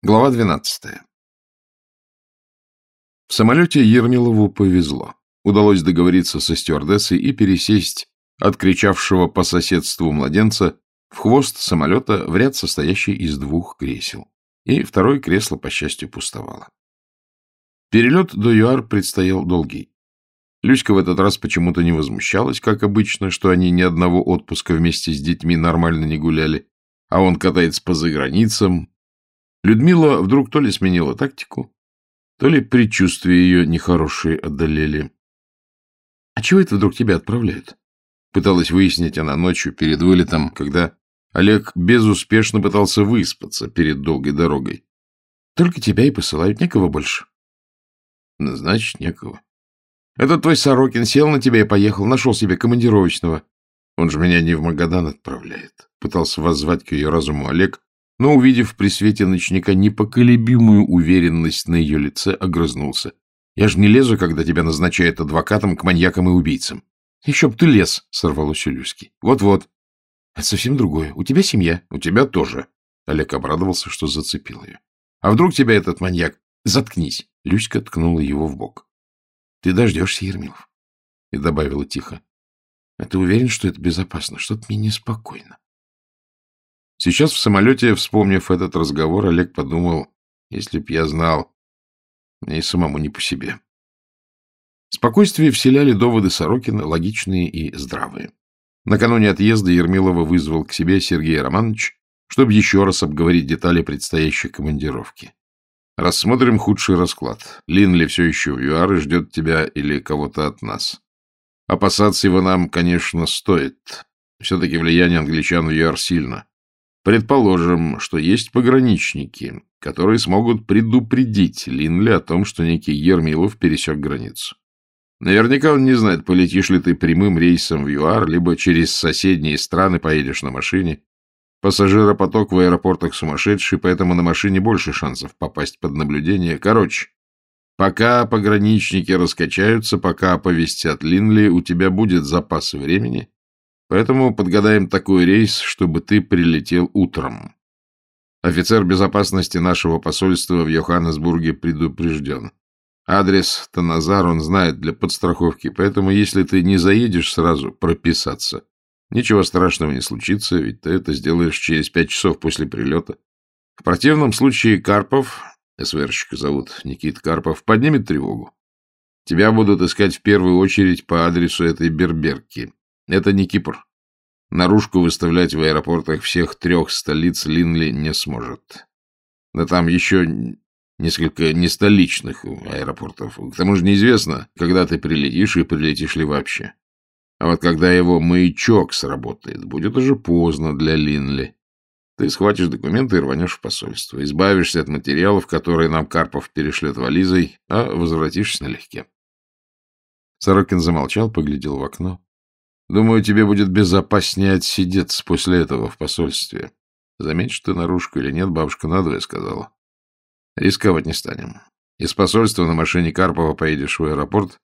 Глава 12. В самолете Ермилову повезло. Удалось договориться со стюардессой и пересесть от кричавшего по соседству младенца в хвост самолета в ряд, состоящий из двух кресел. И второе кресло, по счастью, пустовало. Перелет до ЮАР предстоял долгий. Люська в этот раз почему-то не возмущалась, как обычно, что они ни одного отпуска вместе с детьми нормально не гуляли, а он катается по заграницам, Людмила вдруг то ли сменила тактику, то ли предчувствия ее нехорошие одолели. — А чего это вдруг тебя отправляют? Пыталась выяснить она ночью перед вылетом, когда Олег безуспешно пытался выспаться перед долгой дорогой. — Только тебя и посылают, некого больше. — Значит, некого. Этот твой Сорокин сел на тебя и поехал, нашел себе командировочного. Он же меня не в Магадан отправляет. Пытался воззвать к ее разуму Олег, но, увидев при свете ночника непоколебимую уверенность на ее лице, огрызнулся. — Я же не лезу, когда тебя назначают адвокатом к маньякам и убийцам. — Еще б ты лез, — сорвалось Люськи. Вот — Вот-вот. — Это совсем другое. У тебя семья. — У тебя тоже. Олег обрадовался, что зацепил ее. — А вдруг тебя этот маньяк... Заткнись. Люська ткнула его в бок. — Ты дождешься, Ермилов. И добавила тихо. — А ты уверен, что это безопасно? Что-то мне неспокойно. Сейчас в самолете, вспомнив этот разговор, Олег подумал, если б я знал, мне и самому не по себе. Спокойствие вселяли доводы Сорокина, логичные и здравые. Накануне отъезда Ермилова вызвал к себе Сергей Романович, чтобы еще раз обговорить детали предстоящей командировки. Рассмотрим худший расклад. Линли все еще в ЮАР и ждет тебя или кого-то от нас. Опасаться его нам, конечно, стоит. Все-таки влияние англичан в ЮАР сильно. Предположим, что есть пограничники, которые смогут предупредить Линли о том, что некий Ермилов пересек границу. Наверняка он не знает, полетишь ли ты прямым рейсом в ЮАР, либо через соседние страны поедешь на машине. Пассажиропоток в аэропортах сумасшедший, поэтому на машине больше шансов попасть под наблюдение. Короче, пока пограничники раскачаются, пока оповестят Линли, у тебя будет запас времени, Поэтому подгадаем такой рейс, чтобы ты прилетел утром. Офицер безопасности нашего посольства в Йоханнесбурге предупрежден. Адрес Таназар он знает для подстраховки, поэтому если ты не заедешь сразу прописаться, ничего страшного не случится, ведь ты это сделаешь через пять часов после прилета. В противном случае Карпов, СВРщика зовут Никит Карпов, поднимет тревогу. Тебя будут искать в первую очередь по адресу этой берберки. Это не Кипр. Наружку выставлять в аэропортах всех трех столиц Линли не сможет. Да там еще несколько нестоличных аэропортов. К тому же неизвестно, когда ты прилетишь и прилетишь ли вообще. А вот когда его маячок сработает, будет уже поздно для Линли. Ты схватишь документы и рванешь в посольство. Избавишься от материалов, которые нам Карпов перешлет вализой, а возвратишься налегке. Сорокин замолчал, поглядел в окно. Думаю, тебе будет безопаснее отсидеться после этого в посольстве. Заметишь ты наружку или нет, бабушка надвое сказала. Рисковать не станем. Из посольства на машине Карпова поедешь в аэропорт.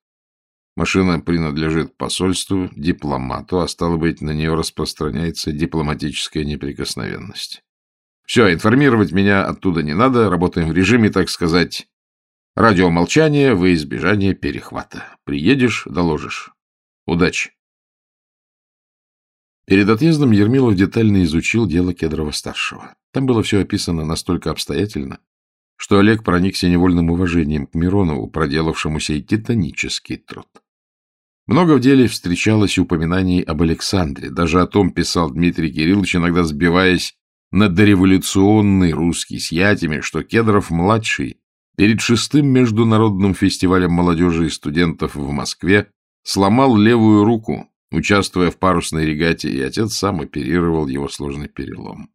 Машина принадлежит посольству, дипломату, а стало быть, на нее распространяется дипломатическая неприкосновенность. Все, информировать меня оттуда не надо, работаем в режиме, так сказать, радиомолчания во избежание перехвата. Приедешь — доложишь. Удачи! Перед отъездом Ермилов детально изучил дело Кедрова-старшего. Там было все описано настолько обстоятельно, что Олег проникся невольным уважением к Миронову, проделавшему сей титанический труд. Много в деле встречалось упоминаний об Александре, даже о том писал Дмитрий Кириллович, иногда сбиваясь на дореволюционный русский с ятями, что Кедров-младший перед шестым международным фестивалем молодежи и студентов в Москве сломал левую руку, Участвуя в парусной регате, и отец сам оперировал его сложный перелом.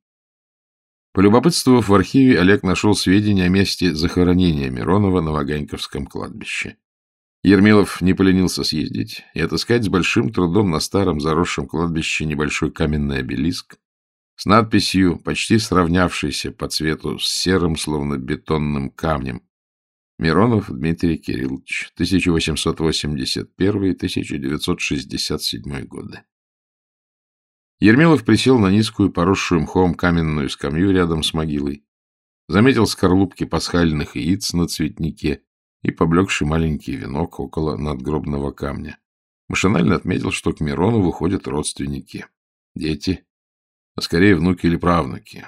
Полюбопытствовав в архиве, Олег нашел сведения о месте захоронения Миронова на Ваганьковском кладбище. Ермилов не поленился съездить и отыскать с большим трудом на старом заросшем кладбище небольшой каменный обелиск с надписью, почти сравнявшейся по цвету с серым, словно бетонным камнем, Миронов Дмитрий Кириллович, 1881-1967 годы. Ермилов присел на низкую, поросшую мхом каменную скамью рядом с могилой заметил скорлупки пасхальных яиц на цветнике и поблекший маленький венок около надгробного камня. Машинально отметил, что к Мирону выходят родственники. Дети, а скорее внуки или правнуки.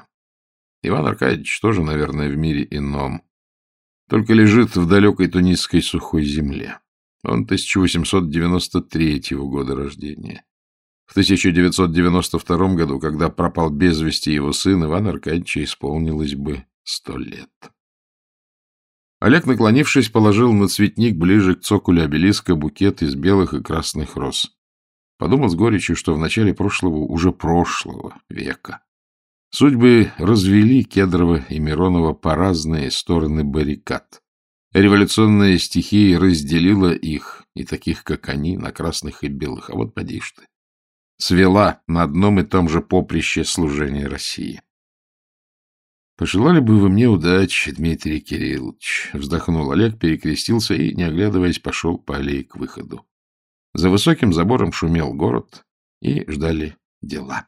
Иван Аркадьевич тоже, наверное, в мире ином. Только лежит в далекой тунисской сухой земле. Он 1893 года рождения. В 1992 году, когда пропал без вести его сын, Иван Аркадьевича исполнилось бы сто лет. Олег, наклонившись, положил на цветник ближе к цоколю обелиска букет из белых и красных роз. Подумал с горечью, что в начале прошлого, уже прошлого века, судьбы развели Кедрова и Миронова по разные стороны баррикад. Революционная стихия разделила их, и таких, как они, на красных и белых. А вот поди ты. Свела на одном и том же поприще служения России. «Пожелали бы вы мне удачи, Дмитрий Кириллович», — вздохнул Олег, перекрестился и, не оглядываясь, пошел по аллее к выходу. За высоким забором шумел город, и ждали дела.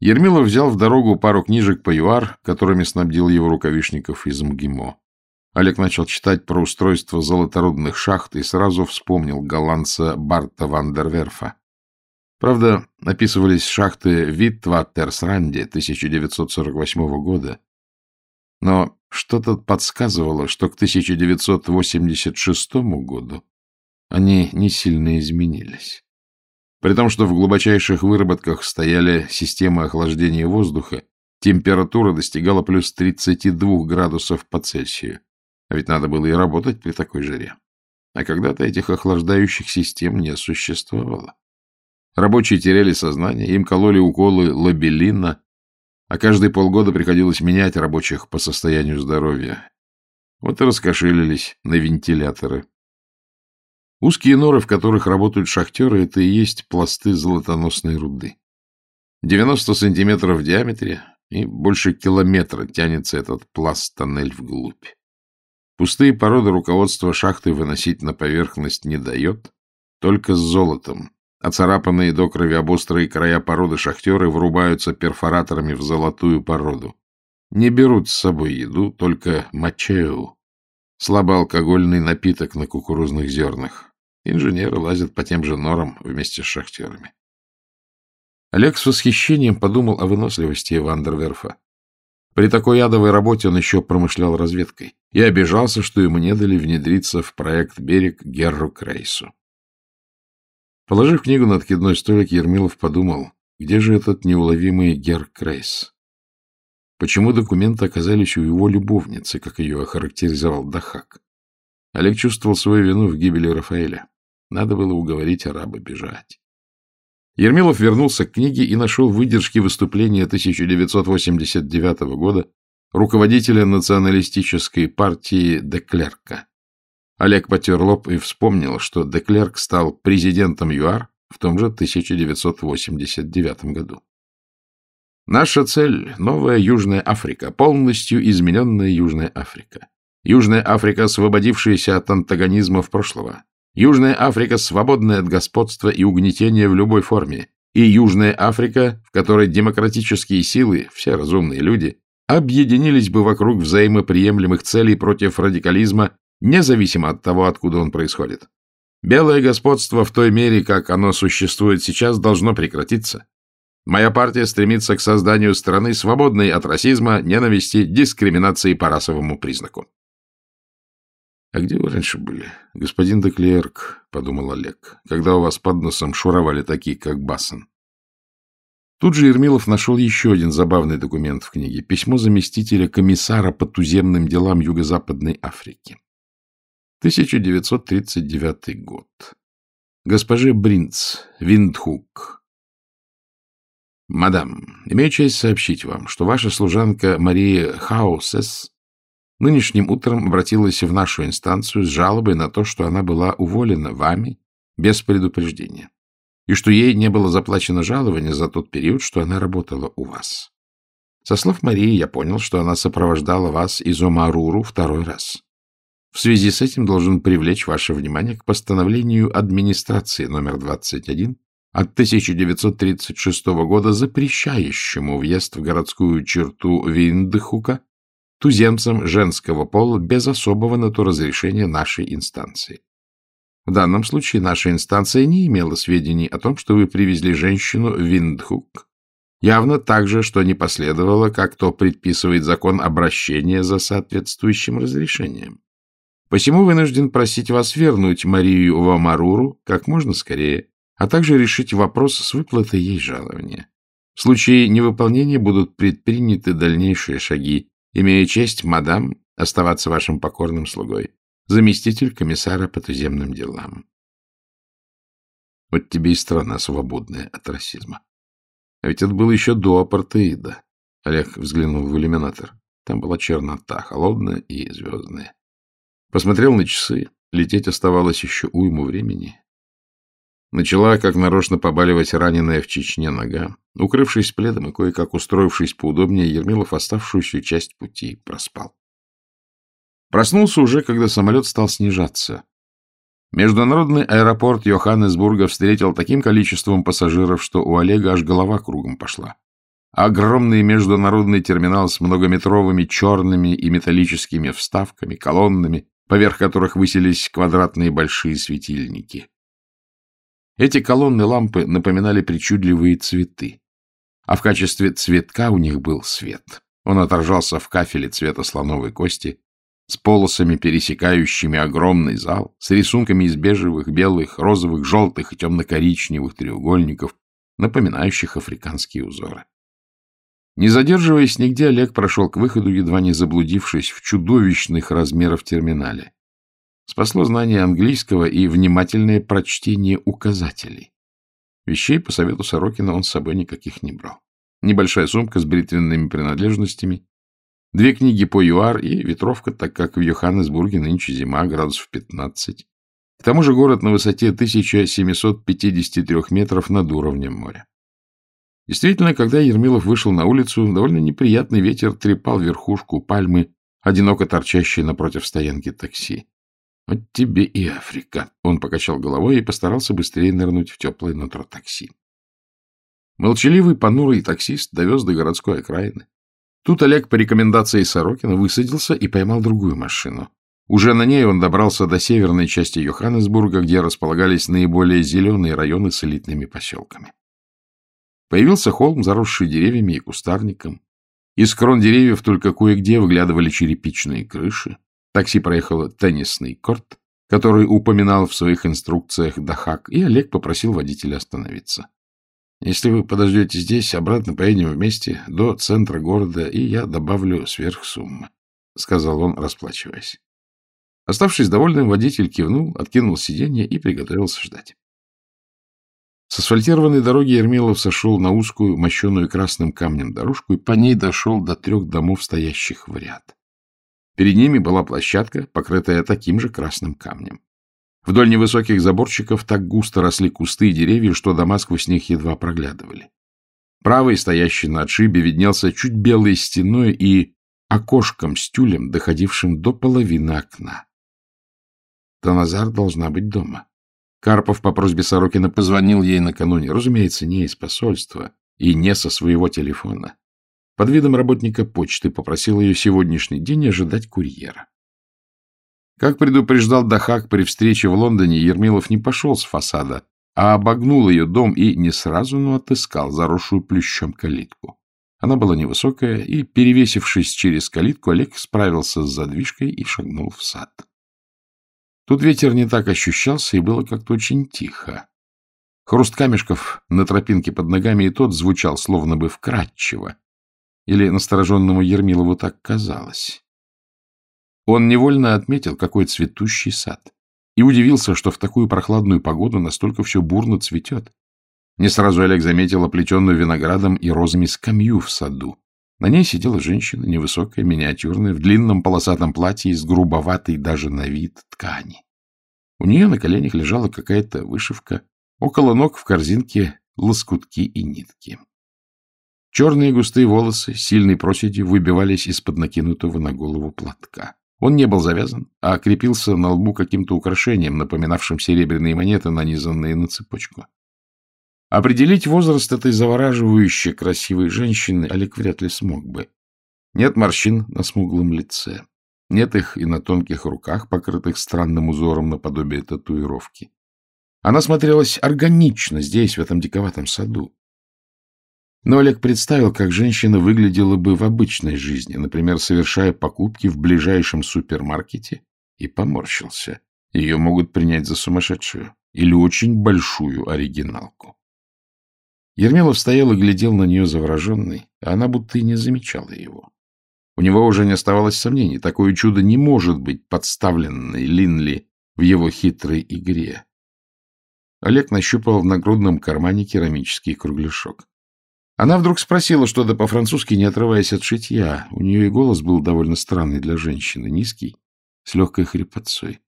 Ермилов взял в дорогу пару книжек по ЮАР, которыми снабдил его рукавишников из МГИМО. Олег начал читать про устройство золоторудных шахт и сразу вспомнил голландца Барта Вандерверфа. Правда, описывались шахты Виттваттерсранде 1948 года, но что-то подсказывало, что к 1986 году они не сильно изменились. При том, что в глубочайших выработках стояли системы охлаждения воздуха, температура достигала плюс 32 градусов по Цельсию. А ведь надо было и работать при такой жаре. А когда-то этих охлаждающих систем не существовало. Рабочие теряли сознание, им кололи уколы лобелина, а каждые полгода приходилось менять рабочих по состоянию здоровья. Вот и раскошелились на вентиляторы. Узкие норы, в которых работают шахтеры, это и есть пласты золотоносной руды. 90 сантиметров в диаметре и больше километра тянется этот пласт-тоннель вглубь. Пустые породы руководство шахты выносить на поверхность не дает, только с золотом, Оцарапанные до крови об острые края породы шахтеры врубаются перфораторами в золотую породу. Не берут с собой еду, только мачеу, слабоалкогольный напиток на кукурузных зернах. Инженеры лазят по тем же норам вместе с шахтерами. Олег с восхищением подумал о выносливости Вандерверфа. При такой ядовой работе он еще промышлял разведкой и обижался, что ему не дали внедриться в проект «Берег» Герру Крейсу. Положив книгу на откидной столик, Ермилов подумал, где же этот неуловимый Гер Крейс? Почему документы оказались у его любовницы, как ее охарактеризовал Дахак? Олег чувствовал свою вину в гибели Рафаэля. Надо было уговорить араба бежать. Ермилов вернулся к книге и нашел выдержки выступления 1989 года руководителя националистической партии Деклерка. Олег потер лоб и вспомнил, что Деклерк стал президентом ЮАР в том же 1989 году. Наша цель — новая Южная Африка, полностью измененная Южная Африка. Южная Африка, освободившаяся от антагонизмов прошлого. Южная Африка, свободная от господства и угнетения в любой форме. И Южная Африка, в которой демократические силы, все разумные люди, объединились бы вокруг взаимоприемлемых целей против радикализма независимо от того, откуда он происходит. Белое господство в той мере, как оно существует сейчас, должно прекратиться. Моя партия стремится к созданию страны, свободной от расизма, ненависти, дискриминации по расовому признаку. — А где вы раньше были, господин Деклерк, — подумал Олег, — когда у вас под носом шуровали такие, как Бассон? Тут же Ермилов нашел еще один забавный документ в книге — письмо заместителя комиссара по туземным делам Юго-Западной Африки. 1939 год. Госпоже Бринц, Виндхук. Мадам, имею честь сообщить вам, что ваша служанка Мария Хаусес нынешним утром обратилась в нашу инстанцию с жалобой на то, что она была уволена вами без предупреждения, и что ей не было заплачено жалование за тот период, что она работала у вас. Со слов Марии я понял, что она сопровождала вас из Омаруру второй раз. В связи с этим должен привлечь ваше внимание к постановлению администрации номер 21 от 1936 года, запрещающему въезд в городскую черту Виндхука туземцам женского пола без особого на то разрешения нашей инстанции. В данном случае наша инстанция не имела сведений о том, что вы привезли женщину в Виндхук. Явно так же, что не последовало, как то предписывает закон обращения за соответствующим разрешением. Посему вынужден просить вас вернуть Марию в Амаруру как можно скорее, а также решить вопрос с выплатой ей жалования. В случае невыполнения будут предприняты дальнейшие шаги, имея честь, мадам, оставаться вашим покорным слугой заместитель комиссара по туземным делам. Вот тебе и страна свободная от расизма. А ведь это было еще до апартеида. Олег взглянул в иллюминатор. Там была чернота, холодная и звездная. Посмотрел на часы. Лететь оставалось еще уйму времени. Начала, как нарочно, побаливать раненая в Чечне нога. Укрывшись пледом и кое-как устроившись поудобнее, Ермилов оставшуюся часть пути проспал. Проснулся уже, когда самолет стал снижаться. Международный аэропорт Йоханнесбурга встретил таким количеством пассажиров, что у Олега аж голова кругом пошла. Огромный международный терминал с многометровыми черными и металлическими вставками, колоннами, поверх которых высились квадратные большие светильники. Эти колонны лампы напоминали причудливые цветы, а в качестве цветка у них был свет. Он отражался в кафеле цвета слоновой кости, с полосами, пересекающими огромный зал, с рисунками из бежевых, белых, розовых, желтых и темно-коричневых треугольников, напоминающих африканские узоры. Не задерживаясь нигде, Олег прошел к выходу, едва не заблудившись в чудовищных размерах терминале. Спасло знание английского и внимательное прочтение указателей. Вещей по совету Сорокина он с собой никаких не брал. Небольшая сумка с бритвенными принадлежностями, Две книги по ЮАР и ветровка, так как в Йоханнесбурге нынче зима, градусов 15. К тому же город на высоте 1753 метров над уровнем моря. Действительно, когда Ермилов вышел на улицу, довольно неприятный ветер трепал верхушку пальмы, одиноко торчащей напротив стоянки такси. «Вот тебе и Африка!» Он покачал головой и постарался быстрее нырнуть в теплое нутро такси. Молчаливый, понурый таксист довез до городской окраины. Тут Олег по рекомендации Сорокина высадился и поймал другую машину. Уже на ней он добрался до северной части Йоханнесбурга, где располагались наиболее зеленые районы с элитными поселками. Появился холм, заросший деревьями и кустарником. Из крон деревьев только кое-где выглядывали черепичные крыши. Такси проехало теннисный корт, который упоминал в своих инструкциях Дахак, и Олег попросил водителя остановиться. Если вы подождете здесь, обратно поедем вместе до центра города, и я добавлю сверхсуммы, — сказал он, расплачиваясь. Оставшись довольным, водитель кивнул, откинул сиденье и приготовился ждать. С асфальтированной дороги Ермилов сошел на узкую, мощенную красным камнем дорожку и по ней дошел до трех домов, стоящих в ряд. Перед ними была площадка, покрытая таким же красным камнем. Вдоль невысоких заборчиков так густо росли кусты и деревья, что дома сквозь них едва проглядывали. Правый, стоящий на отшибе, виднелся чуть белой стеной и окошком с тюлем, доходившим до половины окна. Таназар должна быть дома. Карпов по просьбе Сорокина позвонил ей накануне, разумеется, не из посольства и не со своего телефона. Под видом работника почты попросил ее сегодняшний день ожидать курьера. Как предупреждал Дахак при встрече в Лондоне, Ермилов не пошел с фасада, а обогнул ее дом и не сразу, но отыскал заросшую плющом калитку. Она была невысокая, и, перевесившись через калитку, Олег справился с задвижкой и шагнул в сад. Тут ветер не так ощущался, и было как-то очень тихо. Хруст камешков на тропинке под ногами и тот звучал словно бы вкрадчиво. Или настороженному Ермилову так казалось. Он невольно отметил, какой цветущий сад, и удивился, что в такую прохладную погоду настолько все бурно цветет. Не сразу Олег заметил оплетенную виноградом и розами скамью в саду. На ней сидела женщина, невысокая, миниатюрная, в длинном полосатом платье из грубоватой даже на вид ткани. У нее на коленях лежала какая-то вышивка, около ног в корзинке лоскутки и нитки. Черные густые волосы, сильной проседью, выбивались из-под накинутого на голову платка. Он не был завязан, а крепился на лбу каким-то украшением, напоминавшим серебряные монеты, нанизанные на цепочку. Определить возраст этой завораживающей красивой женщины Олег вряд ли смог бы. Нет морщин на смуглом лице. Нет их и на тонких руках, покрытых странным узором наподобие татуировки. Она смотрелась органично здесь, в этом диковатом саду. Но Олег представил, как женщина выглядела бы в обычной жизни, например, совершая покупки в ближайшем супермаркете, и поморщился. Ее могут принять за сумасшедшую или очень большую оригиналку. Ермилов стоял и глядел на нее завороженный, а она будто и не замечала его. У него уже не оставалось сомнений, такое чудо не может быть подставленной Линли в его хитрой игре. Олег нащупал в нагрудном кармане керамический кругляшок. Она вдруг спросила что-то по-французски, не отрываясь от шитья. У нее и голос был довольно странный для женщины, низкий, с легкой хрипотцой.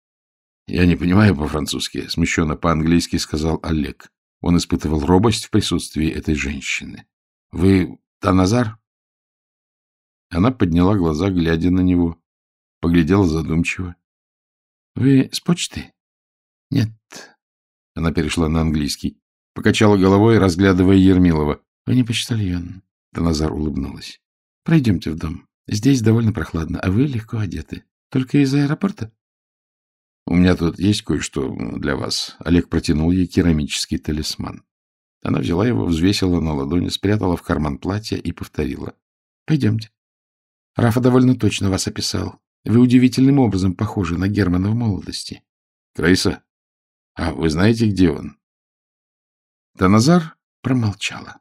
— Я не понимаю по-французски, — смущенно по-английски сказал Олег. Он испытывал робость в присутствии этой женщины. — Вы Таназар? Она подняла глаза, глядя на него, поглядела задумчиво. — Вы с почты? — Нет. Она перешла на английский. Покачала головой, разглядывая Ермилова. — Вы не почтальон. Таназар улыбнулась. — Пройдемте в дом. Здесь довольно прохладно, а вы легко одеты. Только из аэропорта? — У меня тут есть кое-что для вас. Олег протянул ей керамический талисман. Она взяла его, взвесила на ладони, спрятала в карман платья и повторила. — Пойдемте. Рафа довольно точно вас описал. Вы удивительным образом похожи на Германа в молодости. — Крейса? А вы знаете, где он? Таназар промолчала.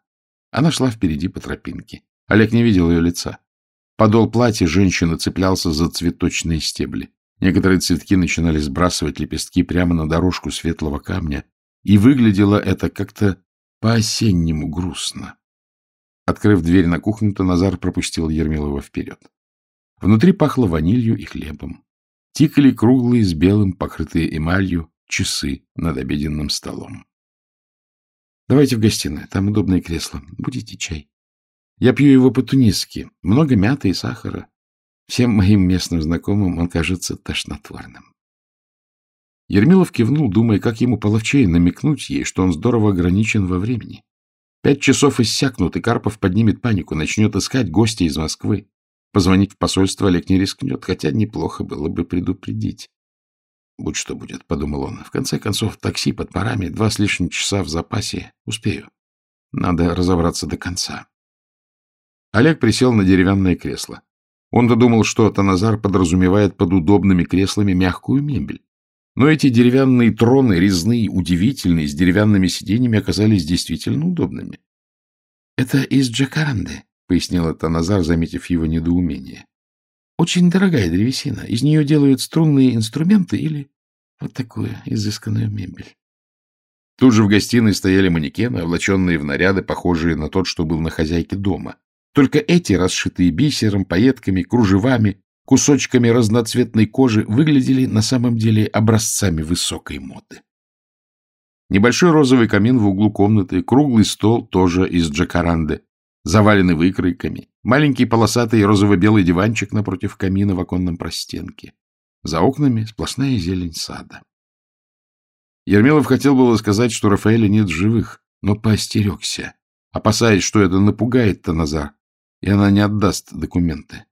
Она шла впереди по тропинке. Олег не видел ее лица. Подол платья женщины цеплялся за цветочные стебли. Некоторые цветки начинали сбрасывать лепестки прямо на дорожку светлого камня, и выглядело это как-то по-осеннему грустно. Открыв дверь на кухню, Таназар пропустил Ермилова вперед. Внутри пахло ванилью и хлебом. Тикали круглые с белым, покрытые эмалью, часы над обеденным столом. — Давайте в гостиную, там удобное кресло. Будете чай. Я пью его по-тунисски. Много мяты и сахара. Всем моим местным знакомым он кажется тошнотворным. Ермилов кивнул, думая, как ему половчее намекнуть ей, что он здорово ограничен во времени. Пять часов иссякнут, и Карпов поднимет панику, начнет искать гостя из Москвы. Позвонить в посольство Олег не рискнет, хотя неплохо было бы предупредить. Будь что будет, — подумал он. В конце концов, такси под парами, два с лишним часа в запасе. Успею. Надо разобраться до конца. Олег присел на деревянное кресло. Он-то думал, что Таназар подразумевает под удобными креслами мягкую мебель. Но эти деревянные троны, резные, удивительные, с деревянными сиденьями, оказались действительно удобными. — Это из Джакаранды, — пояснила Таназар, заметив его недоумение. — Очень дорогая древесина. Из нее делают струнные инструменты или вот такую изысканную мебель. Тут же в гостиной стояли манекены, облаченные в наряды, похожие на тот, что был на хозяйке дома. Только эти, расшитые бисером, пайетками, кружевами, кусочками разноцветной кожи, выглядели на самом деле образцами высокой моды. Небольшой розовый камин в углу комнаты, круглый стол, тоже из джакаранды, заваленный выкройками, маленький полосатый розово-белый диванчик напротив камина в оконном простенке. За окнами сплошная зелень сада. Ермилов хотел было сказать, что Рафаэля нет живых, но поостерегся, опасаясь, что это напугает Таназар, и она не отдаст документы.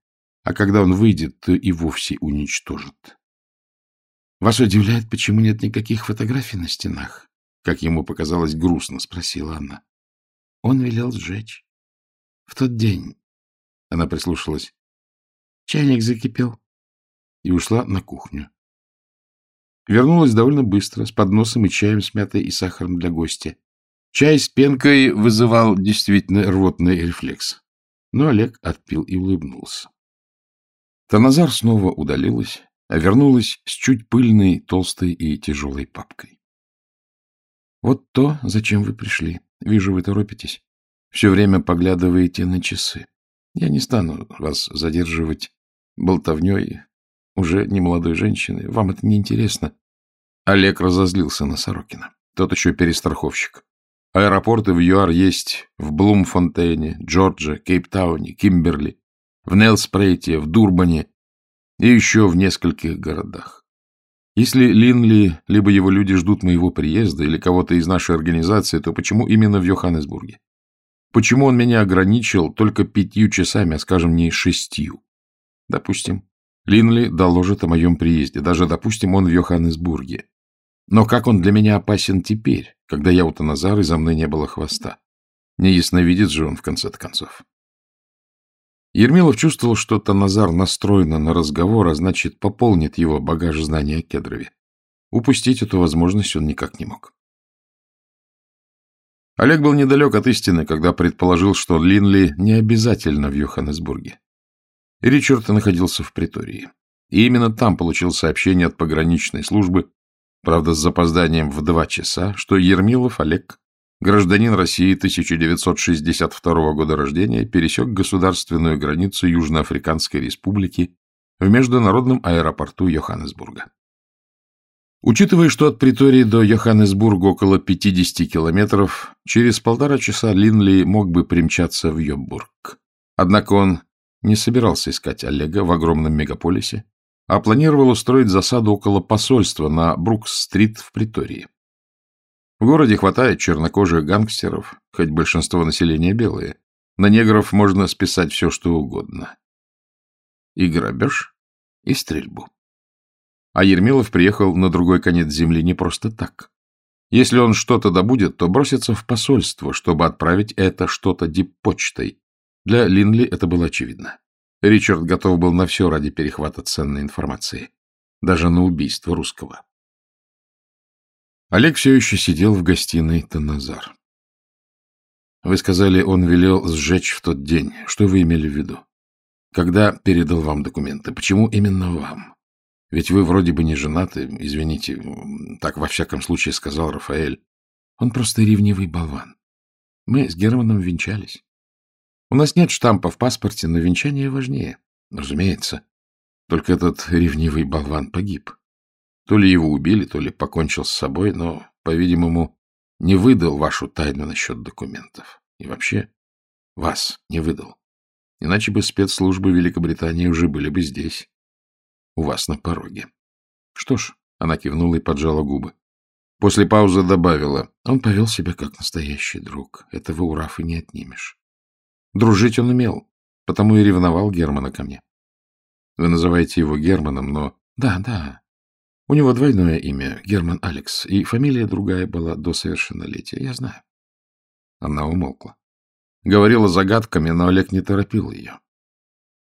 А когда он выйдет, то и вовсе уничтожит. «Вас удивляет, почему нет никаких фотографий на стенах?» Как ему показалось грустно, спросила она. Он велел сжечь. В тот день. Она прислушалась. Чайник закипел. И ушла на кухню. Вернулась довольно быстро, с подносом и чаем с мятой и сахаром для гостя. Чай с пенкой вызывал действительно рвотный рефлекс. Но Олег отпил и улыбнулся. Таназар снова удалилась, а вернулась с чуть пыльной, толстой и тяжелой папкой. — Вот то, зачем вы пришли. Вижу, вы торопитесь. Все время поглядываете на часы. Я не стану вас задерживать болтовней уже не молодой женщины. Вам это не интересно. Олег разозлился на Сорокина. Тот еще перестраховщик. Аэропорты в ЮАР есть в Блумфонтейне, Джорджа, Кейптауне, Кимберли, в Нелспрейте, в Дурбане и еще в нескольких городах. Если Линли либо его люди ждут моего приезда или кого-то из нашей организации, то почему именно в Йоханнесбурге? Почему он меня ограничил только пятью часами, а, скажем, не шестью? Допустим, Линли доложит о моем приезде. Даже, допустим, он в Йоханнесбурге. Но как он для меня опасен теперь, когда я у Таназара и за мной не было хвоста? Не ясновидит же он, в конце-то концов. Ермилов чувствовал, что Таназар настроен на разговор, а значит, пополнит его багаж знаний о Кедрове. Упустить эту возможность он никак не мог. Олег был недалек от истины, когда предположил, что Линли не обязательно в Йоханнесбурге. Ричард находился в притории. И именно там получил сообщение от пограничной службы, правда, с запозданием в два часа, что Ермилов Олег, гражданин России 1962 года рождения, пересек государственную границу Южноафриканской республики в международном аэропорту Йоханнесбурга. Учитывая, что от Притории до Йоханнесбурга около 50 километров, через полтора часа Линли мог бы примчаться в Йоббург. Однако он не собирался искать Олега в огромном мегаполисе, а планировал устроить засаду около посольства на Брукс-стрит в Притории. В городе хватает чернокожих гангстеров, хоть большинство населения белые. На негров можно списать все, что угодно. И грабеж, и стрельбу. А Ермилов приехал на другой конец земли не просто так. Если он что-то добудет, то бросится в посольство, чтобы отправить это что-то диппочтой. Для Линли это было очевидно. Ричард готов был на все ради перехвата ценной информации. Даже на убийство русского. Олег все еще сидел в гостиной Таназар. Вы сказали, он велел сжечь в тот день. Что вы имели в виду? Когда передал вам документы? Почему именно вам? Ведь вы вроде бы не женаты, извините, так во всяком случае сказал Рафаэль. Он просто ревнивый болван. Мы с Германом венчались. У нас нет штампа в паспорте, но венчание важнее. Разумеется. Только этот ревнивый болван погиб. То ли его убили, то ли покончил с собой, но, по-видимому, не выдал вашу тайну насчет документов. И вообще, вас не выдал. Иначе бы спецслужбы Великобритании уже были бы здесь у вас на пороге. Что ж, она кивнула и поджала губы. После паузы добавила, он повел себя как настоящий друг. Этого у Рафа не отнимешь. Дружить он умел, потому и ревновал Германа ко мне. Вы называете его Германом, но... Да, да. У него двойное имя, Герман Алекс, и фамилия другая была до совершеннолетия, я знаю. Она умолкла. Говорила загадками, но Олег не торопил ее.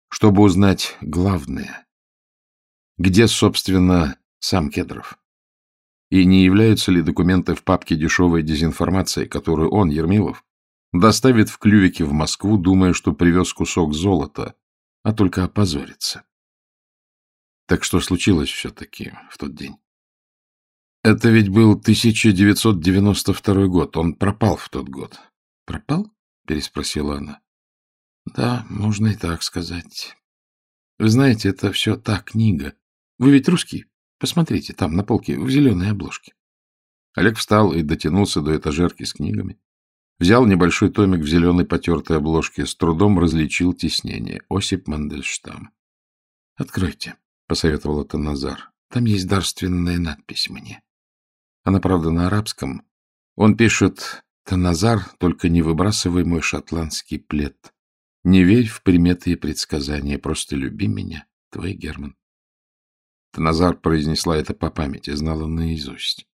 Чтобы узнать главное, где, собственно, сам Кедров? И не являются ли документы в папке дешевой дезинформации, которую он, Ермилов, доставит в клювике в Москву, думая, что привез кусок золота, а только опозорится? Так что случилось все-таки в тот день? Это ведь был 1992 год. Он пропал в тот год. Пропал? Переспросила она. Да, можно и так сказать. Вы знаете, это все та книга, вы ведь русский? Посмотрите, там, на полке, в зеленой обложке. Олег встал и дотянулся до этажерки с книгами. Взял небольшой томик в зеленой потертой обложке, с трудом различил тиснение. Осип Мандельштам. — Откройте, — посоветовал это Назар. — Там есть дарственная надпись мне. Она, правда, на арабском. Он пишет «Таназар, только не выбрасывай мой шотландский плед. Не верь в приметы и предсказания, просто люби меня, твой Герман». Таназар произнесла это по памяти, знала наизусть.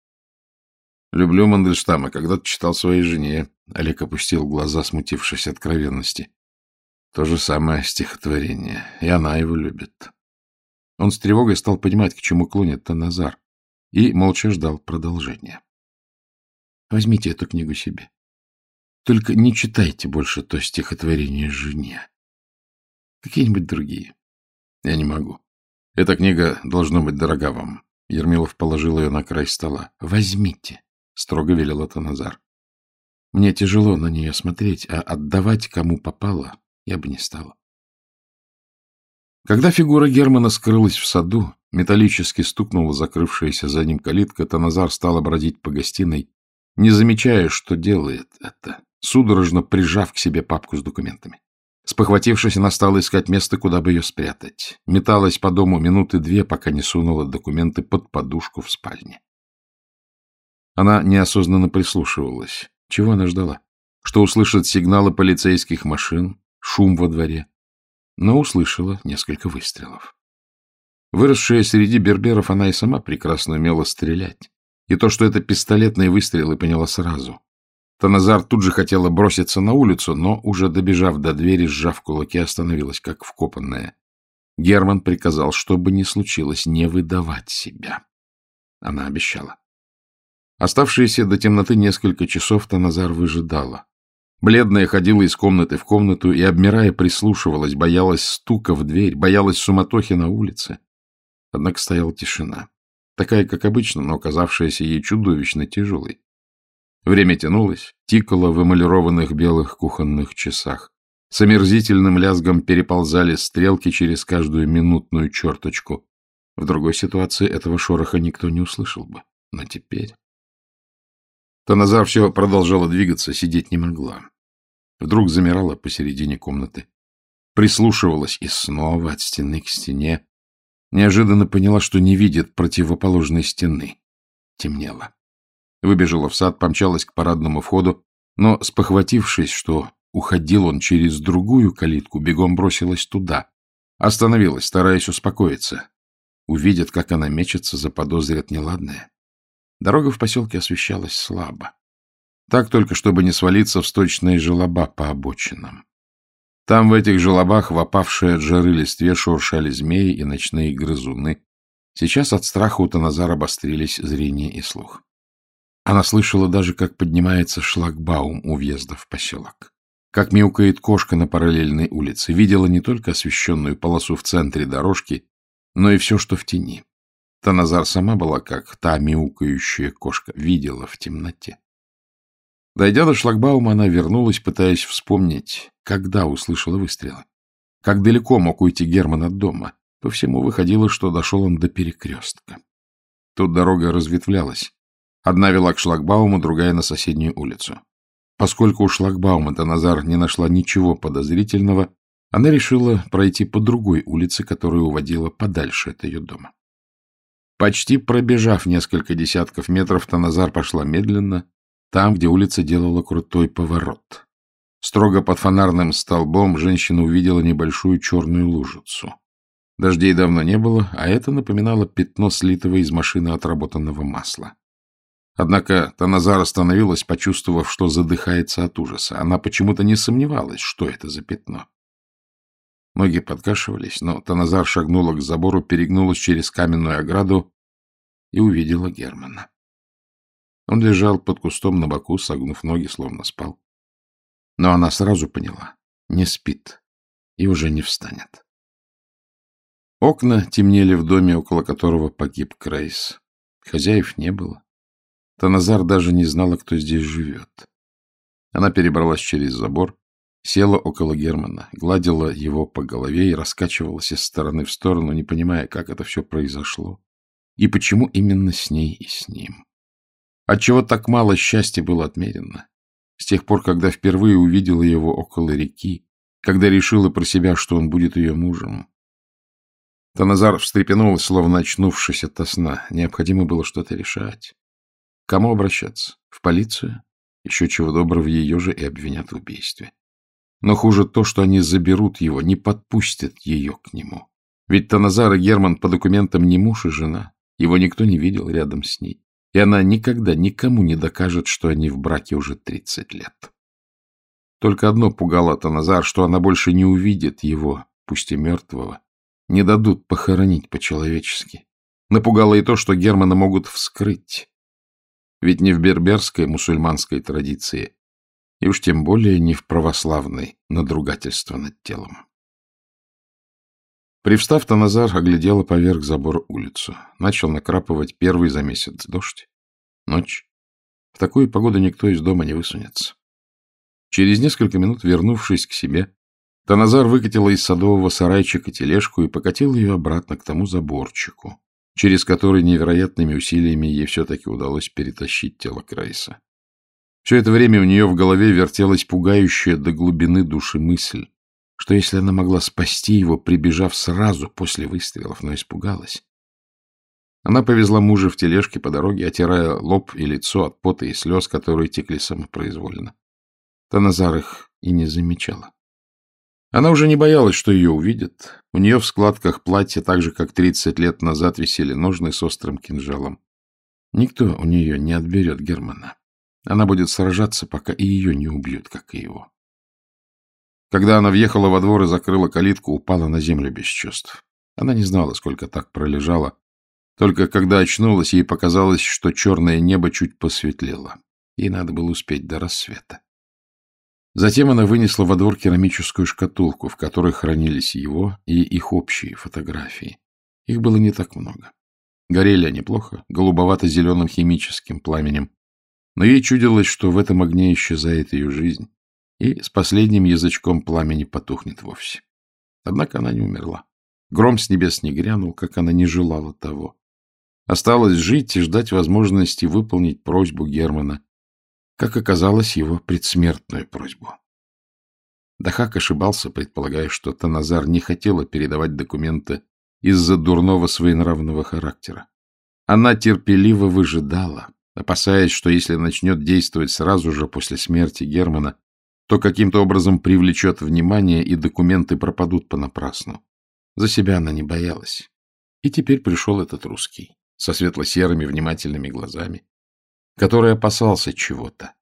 «Люблю Мандельштама, когда-то читал своей жене». Олег опустил глаза, смутившись откровенности. То же самое стихотворение, и она его любит. Он с тревогой стал понимать, к чему клонит Таназар, и молча ждал продолжения. «Возьмите эту книгу себе. Только не читайте больше то стихотворение жене. Какие-нибудь другие. Я не могу. Эта книга должна быть дорога вам. Ермилов положил ее на край стола. — Возьмите, — строго велел это Назар. Мне тяжело на нее смотреть, а отдавать кому попало я бы не стала. Когда фигура Германа скрылась в саду, металлически стукнула закрывшаяся за ним калитка, Таназар стал бродить по гостиной, не замечая, что делает это, судорожно прижав к себе папку с документами. Спохватившись, она стала искать место, куда бы ее спрятать. Металась по дому минуты две, пока не сунула документы под подушку в спальне. Она неосознанно прислушивалась. Чего она ждала? что услышит сигналы полицейских машин, шум во дворе, но услышала несколько выстрелов. Выросшая среди берберов, она и сама прекрасно умела стрелять. И то, что это пистолетные выстрелы, поняла сразу. Таназар тут же хотела броситься на улицу, но, уже добежав до двери, сжав кулаки, остановилась, как вкопанная. Герман приказал, что бы ни случилось, не выдавать себя. Она обещала. Оставшиеся до темноты несколько часов Таназар выжидала. Бледная ходила из комнаты в комнату и, обмирая, прислушивалась, боялась стука в дверь, боялась суматохи на улице. Однако стояла тишина. Такая, как обычно, но оказавшаяся ей чудовищно тяжелой. Время тянулось, тикало в эмалированных белых кухонных часах. С омерзительным лязгом переползали стрелки через каждую минутную черточку. В другой ситуации этого шороха никто не услышал бы. Но теперь... Таназар все продолжала двигаться, сидеть не могла. Вдруг замирала посередине комнаты. Прислушивалась и снова от стены к стене. Неожиданно поняла, что не видит противоположной стены. Темнело. Выбежала в сад, помчалась к парадному входу, но, спохватившись, что уходил он через другую калитку, бегом бросилась туда. Остановилась, стараясь успокоиться. Увидят, как она мечется, заподозрят неладное. Дорога в поселке освещалась слабо. Так только, чтобы не свалиться в сточные желоба по обочинам. Там, в этих желобах, в от жары листве, шуршали змеи и ночные грызуны. Сейчас от страха у Таназара обострились зрение и слух. Она слышала даже, как поднимается шлагбаум у въезда в поселок. Как мяукает кошка на параллельной улице. Видела не только освещенную полосу в центре дорожки, но и все, что в тени. Таназар сама была как та мяукающая кошка, видела в темноте. Дойдя до шлагбаума, она вернулась, пытаясь вспомнить, когда услышала выстрелы. Как далеко мог уйти Герман от дома? По всему выходило, что дошел он до перекрестка. Тут дорога разветвлялась. Одна вела к шлагбауму, другая — на соседнюю улицу. Поскольку у шлагбаума Таназар не нашла ничего подозрительного, она решила пройти по другой улице, которая уводила подальше от ее дома. Почти пробежав несколько десятков метров, Таназар пошла медленно, там, где улица делала крутой поворот. Строго под фонарным столбом женщина увидела небольшую черную лужицу. Дождей давно не было, а это напоминало пятно слитого из машины отработанного масла. Однако Таназар остановилась, почувствовав, что задыхается от ужаса. Она почему-то не сомневалась, что это за пятно. Ноги подкашивались, но Таназар шагнула к забору, перегнулась через каменную ограду и увидела Германа. Он лежал под кустом на боку, согнув ноги, словно спал. Но она сразу поняла — не спит и уже не встанет. Окна темнели в доме, около которого погиб Крейс. Хозяев не было. Таназар даже не знала, кто здесь живет. Она перебралась через забор, села около Германа, гладила его по голове и раскачивалась из стороны в сторону, не понимая, как это все произошло и почему именно с ней и с ним. Отчего так мало счастья было отмерено. С тех пор, когда впервые увидела его около реки, когда решила про себя, что он будет ее мужем. Таназар встрепенулась, словно очнувшись от сна. Необходимо было что-то решать. Кому обращаться? В полицию? Еще чего доброго, ее же и обвинят в убийстве. Но хуже то, что они заберут его, не подпустят ее к нему. Ведь Таназар и Герман по документам не муж и жена. Его никто не видел рядом с ней. И она никогда никому не докажет, что они в браке уже 30 лет. Только одно пугало Таназар, что она больше не увидит его, пусть и мертвого. Не дадут похоронить по-человечески. Напугало и то, что Германа могут вскрыть. Ведь не в берберской мусульманской традиции, и уж тем более не в православной надругательство над телом. Привстав, Таназар оглядела поверх забора улицу. Начал накрапывать первый за месяц дождь. Ночь. В такую погоду никто из дома не высунется. Через несколько минут, вернувшись к себе, Таназар выкатила из садового сарайчика тележку и покатил ее обратно к тому заборчику, через который невероятными усилиями ей все-таки удалось перетащить тело Крайса. Все это время у нее в голове вертелась пугающая до глубины души мысль, что если она могла спасти его, прибежав сразу после выстрелов, но испугалась. Она повезла мужа в тележке по дороге, отирая лоб и лицо от пота и слез, которые текли самопроизвольно. Таназар их и не замечала. Она уже не боялась, что ее увидят. У нее в складках платья, так же, как 30 лет назад, висели ножны с острым кинжалом. Никто у нее не отберет Германа. Она будет сражаться, пока и ее не убьют, как и его. Когда она въехала во двор и закрыла калитку, упала на землю без чувств. Она не знала, сколько так пролежала. Только когда очнулась, ей показалось, что черное небо чуть посветлело. Ей надо было успеть до рассвета. Затем она вынесла во двор керамическую шкатулку, в которой хранились его и их общие фотографии. Их было не так много. Горели они плохо, голубовато-зеленым химическим пламенем. Но ей чудилось, что в этом огне исчезает ее жизнь, и с последним язычком пламени потухнет вовсе. Однако она не умерла. Гром с небес не грянул, как она не желала того. Осталось жить и ждать возможности выполнить просьбу Германа, как оказалось, его предсмертную просьбу. Дахак ошибался, предполагая, что Таназар не хотела передавать документы из-за дурного своенравного характера. Она терпеливо выжидала, опасаясь, что если начнет действовать сразу же после смерти Германа, то каким-то образом привлечет внимание, и документы пропадут понапрасну. За себя она не боялась. И теперь пришел этот русский, со светло-серыми внимательными глазами, который опасался чего-то.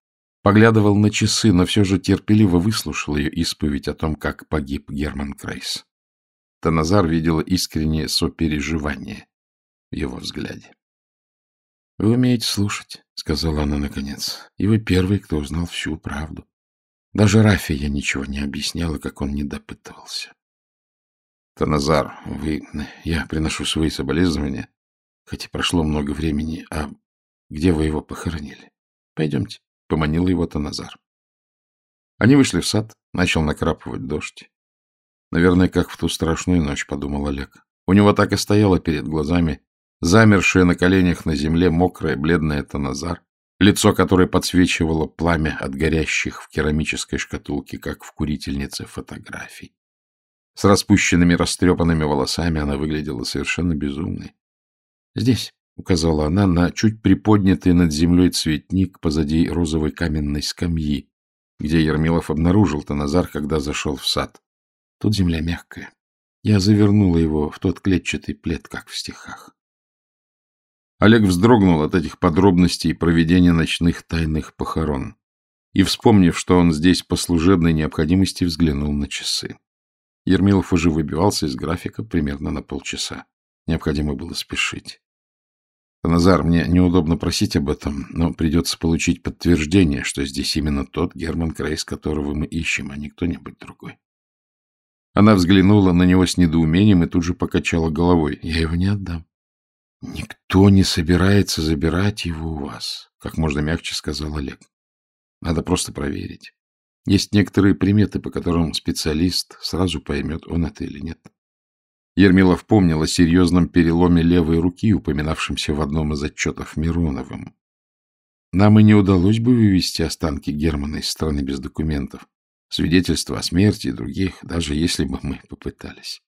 Поглядывал на часы, но все же терпеливо выслушал ее исповедь о том, как погиб Герман Крейс. Таназар видела искреннее сопереживание в его взгляде. — Вы умеете слушать, — сказала она наконец, — и вы первый, кто узнал всю правду. Даже Рафе я ничего не объясняла, как он не допытывался. — Таназар, вы... Я приношу свои соболезнования, хоть и прошло много времени, а где вы его похоронили? Пойдемте, — поманил его Таназар. Они вышли в сад, начал накрапывать дождь. Наверное, как в ту страшную ночь, — подумал Олег. У него так и стояло перед глазами, замершее на коленях на земле, мокрое, бледное Таназар, лицо которое подсвечивало пламя от горящих в керамической шкатулке, как в курительнице фотографий. С распущенными растрепанными волосами она выглядела совершенно безумной. — Здесь, указала она на чуть приподнятый над землей цветник позади розовой каменной скамьи, где Ермилов обнаружил Таназар, когда зашел в сад. Тут земля мягкая. Я завернула его в тот клетчатый плед, как в стихах. Олег вздрогнул от этих подробностей проведения ночных тайных похорон и, вспомнив, что он здесь по служебной необходимости, взглянул на часы. Ермилов уже выбивался из графика примерно на полчаса. Необходимо было спешить. Назар, мне неудобно просить об этом, но придется получить подтверждение, что здесь именно тот Герман Крейс, которого мы ищем, а не кто-нибудь другой. Она взглянула на него с недоумением и тут же покачала головой. Я его не отдам. Никто не собирается забирать его у вас, как можно мягче сказал Олег. Надо просто проверить. Есть некоторые приметы, по которым специалист сразу поймет, он это или нет. Ермилов помнил о серьезном переломе левой руки, упоминавшемся в одном из отчетов Мироновым. Нам и не удалось бы вывести останки Германа из страны без документов, свидетельства о смерти и других, даже если бы мы попытались.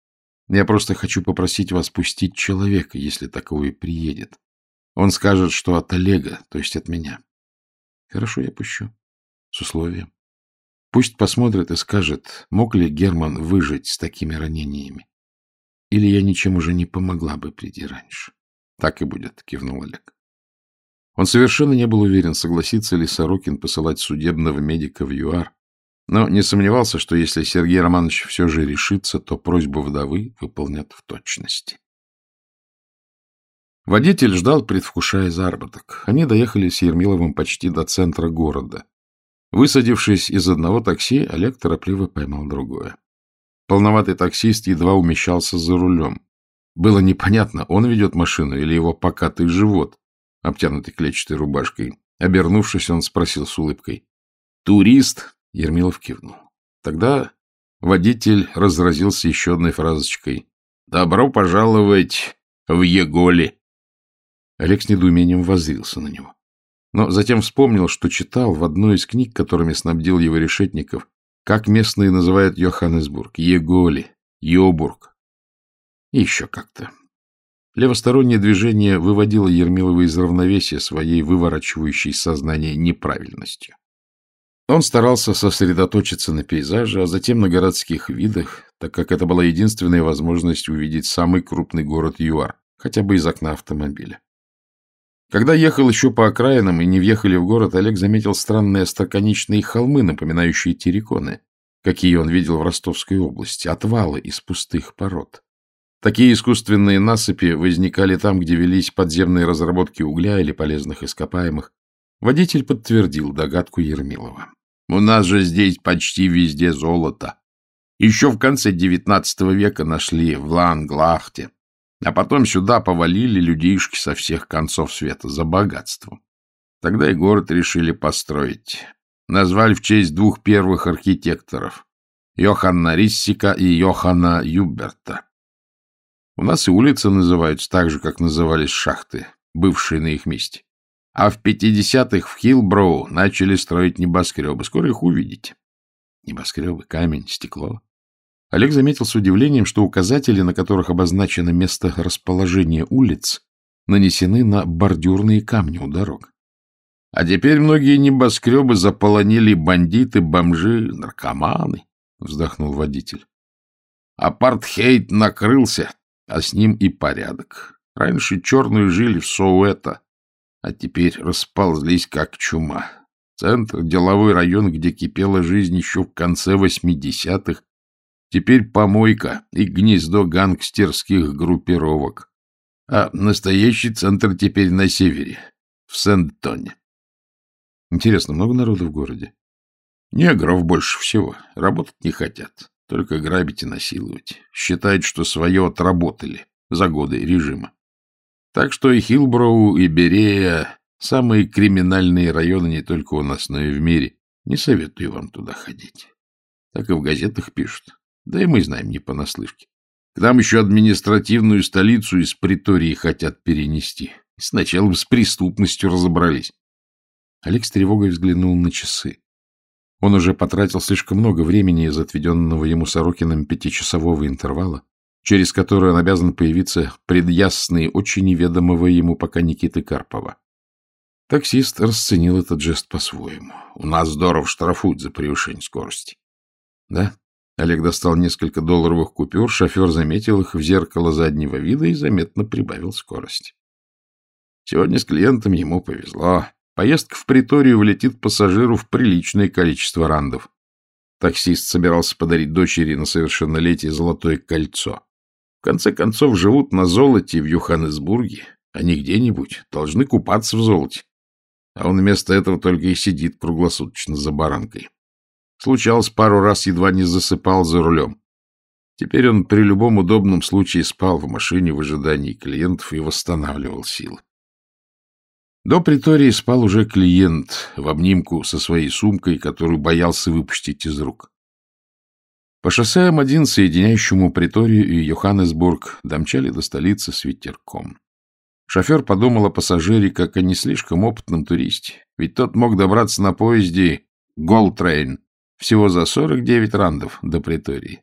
Я просто хочу попросить вас пустить человека, если таковой приедет. Он скажет, что от Олега, то есть от меня. Хорошо, я пущу. С условием. Пусть посмотрит и скажет, мог ли Герман выжить с такими ранениями. Или я ничем уже не помогла бы, приди раньше. Так и будет, кивнул Олег. Он совершенно не был уверен, согласится ли Сорокин посылать судебного медика в ЮАР, но не сомневался, что если Сергей Романович все же решится, то просьбу вдовы выполнят в точности. Водитель ждал, предвкушая заработок. Они доехали с Ермиловым почти до центра города. Высадившись из одного такси, Олег торопливо поймал другое. Полноватый таксист едва умещался за рулем. Было непонятно, он ведет машину или его покатый живот, обтянутый клетчатой рубашкой. Обернувшись, он спросил с улыбкой. «Турист?» — Ермилов кивнул. Тогда водитель разразился еще одной фразочкой. «Добро пожаловать в Еголи!» Олег с недоумением воззрился на него. Но затем вспомнил, что читал в одной из книг, которыми снабдил его Решетников, как местные называют Йоханнесбург? Еголи, Йобург. И еще как-то. Левостороннее движение выводило Ермилова из равновесия своей выворачивающей сознание неправильностью. Он старался сосредоточиться на пейзаже, а затем на городских видах, так как это была единственная возможность увидеть самый крупный город ЮАР, хотя бы из окна автомобиля. Когда ехал еще по окраинам и не въехали в город, Олег заметил странные остроконечные холмы, напоминающие терриконы, какие он видел в Ростовской области, отвалы из пустых пород. Такие искусственные насыпи возникали там, где велись подземные разработки угля или полезных ископаемых. Водитель подтвердил догадку Ермилова. «У нас же здесь почти везде золото. Еще в конце XIX века нашли в Ланглахте, а потом сюда повалили людишки со всех концов света за богатством. Тогда и город решили построить. Назвали в честь двух первых архитекторов — Йоханна Риссика и Йоханна Юберта. У нас и улицы называются так же, как назывались шахты, бывшие на их месте. А в 50-х в Хилброу начали строить небоскребы. Скоро их увидите. Небоскребы, камень, стекло. Олег заметил с удивлением, что указатели, на которых обозначено место расположения улиц, нанесены на бордюрные камни у дорог. А теперь многие небоскребы заполонили бандиты, бомжи, наркоманы, — вздохнул водитель. Апартхейт накрылся, а с ним и порядок. Раньше черные жили в Соуэто, а теперь расползлись как чума. Центр, деловой район, где кипела жизнь еще в конце восьмидесятых, теперь помойка и гнездо гангстерских группировок. А настоящий центр теперь на севере, в Сент-Тоне. Интересно, много народу в городе? Негров больше всего. Работать не хотят. Только грабить и насиловать. Считают, что свое отработали за годы режима. Так что и Хилброу, и Берея — самые криминальные районы не только у нас, но и в мире. Не советую вам туда ходить. Так и в газетах пишут. Да и мы знаем не понаслышке. К нам еще административную столицу из притории хотят перенести. Сначала с преступностью разобрались. Олег с тревогой взглянул на часы. Он уже потратил слишком много времени из отведенного ему Сорокиным пятичасового интервала, через который он обязан появиться предъясный, очень неведомого ему пока Никиты Карпова. Таксист расценил этот жест по-своему. У нас здорово штрафуют за превышение скорости. Да? Олег достал несколько долларовых купюр, шофер заметил их в зеркало заднего вида и заметно прибавил скорость. Сегодня с клиентом ему повезло. Поездка в приторию влетит пассажиру в приличное количество рандов. Таксист собирался подарить дочери на совершеннолетие золотое кольцо. В конце концов, живут на золоте в Юханнесбурге, а не где-нибудь, должны купаться в золоте. А он вместо этого только и сидит круглосуточно за баранкой. Случалось, пару раз едва не засыпал за рулем. Теперь он при любом удобном случае спал в машине в ожидании клиентов и восстанавливал силы. До притории спал уже клиент в обнимку со своей сумкой, которую боялся выпустить из рук. По шоссе М1, соединяющему Преторию и Йоханнесбург, домчали до столицы с ветерком. Шофер подумал о пассажире, как о не слишком опытном туристе, ведь тот мог добраться на поезде «Гаутрейн» всего за 49 рандов до Претории.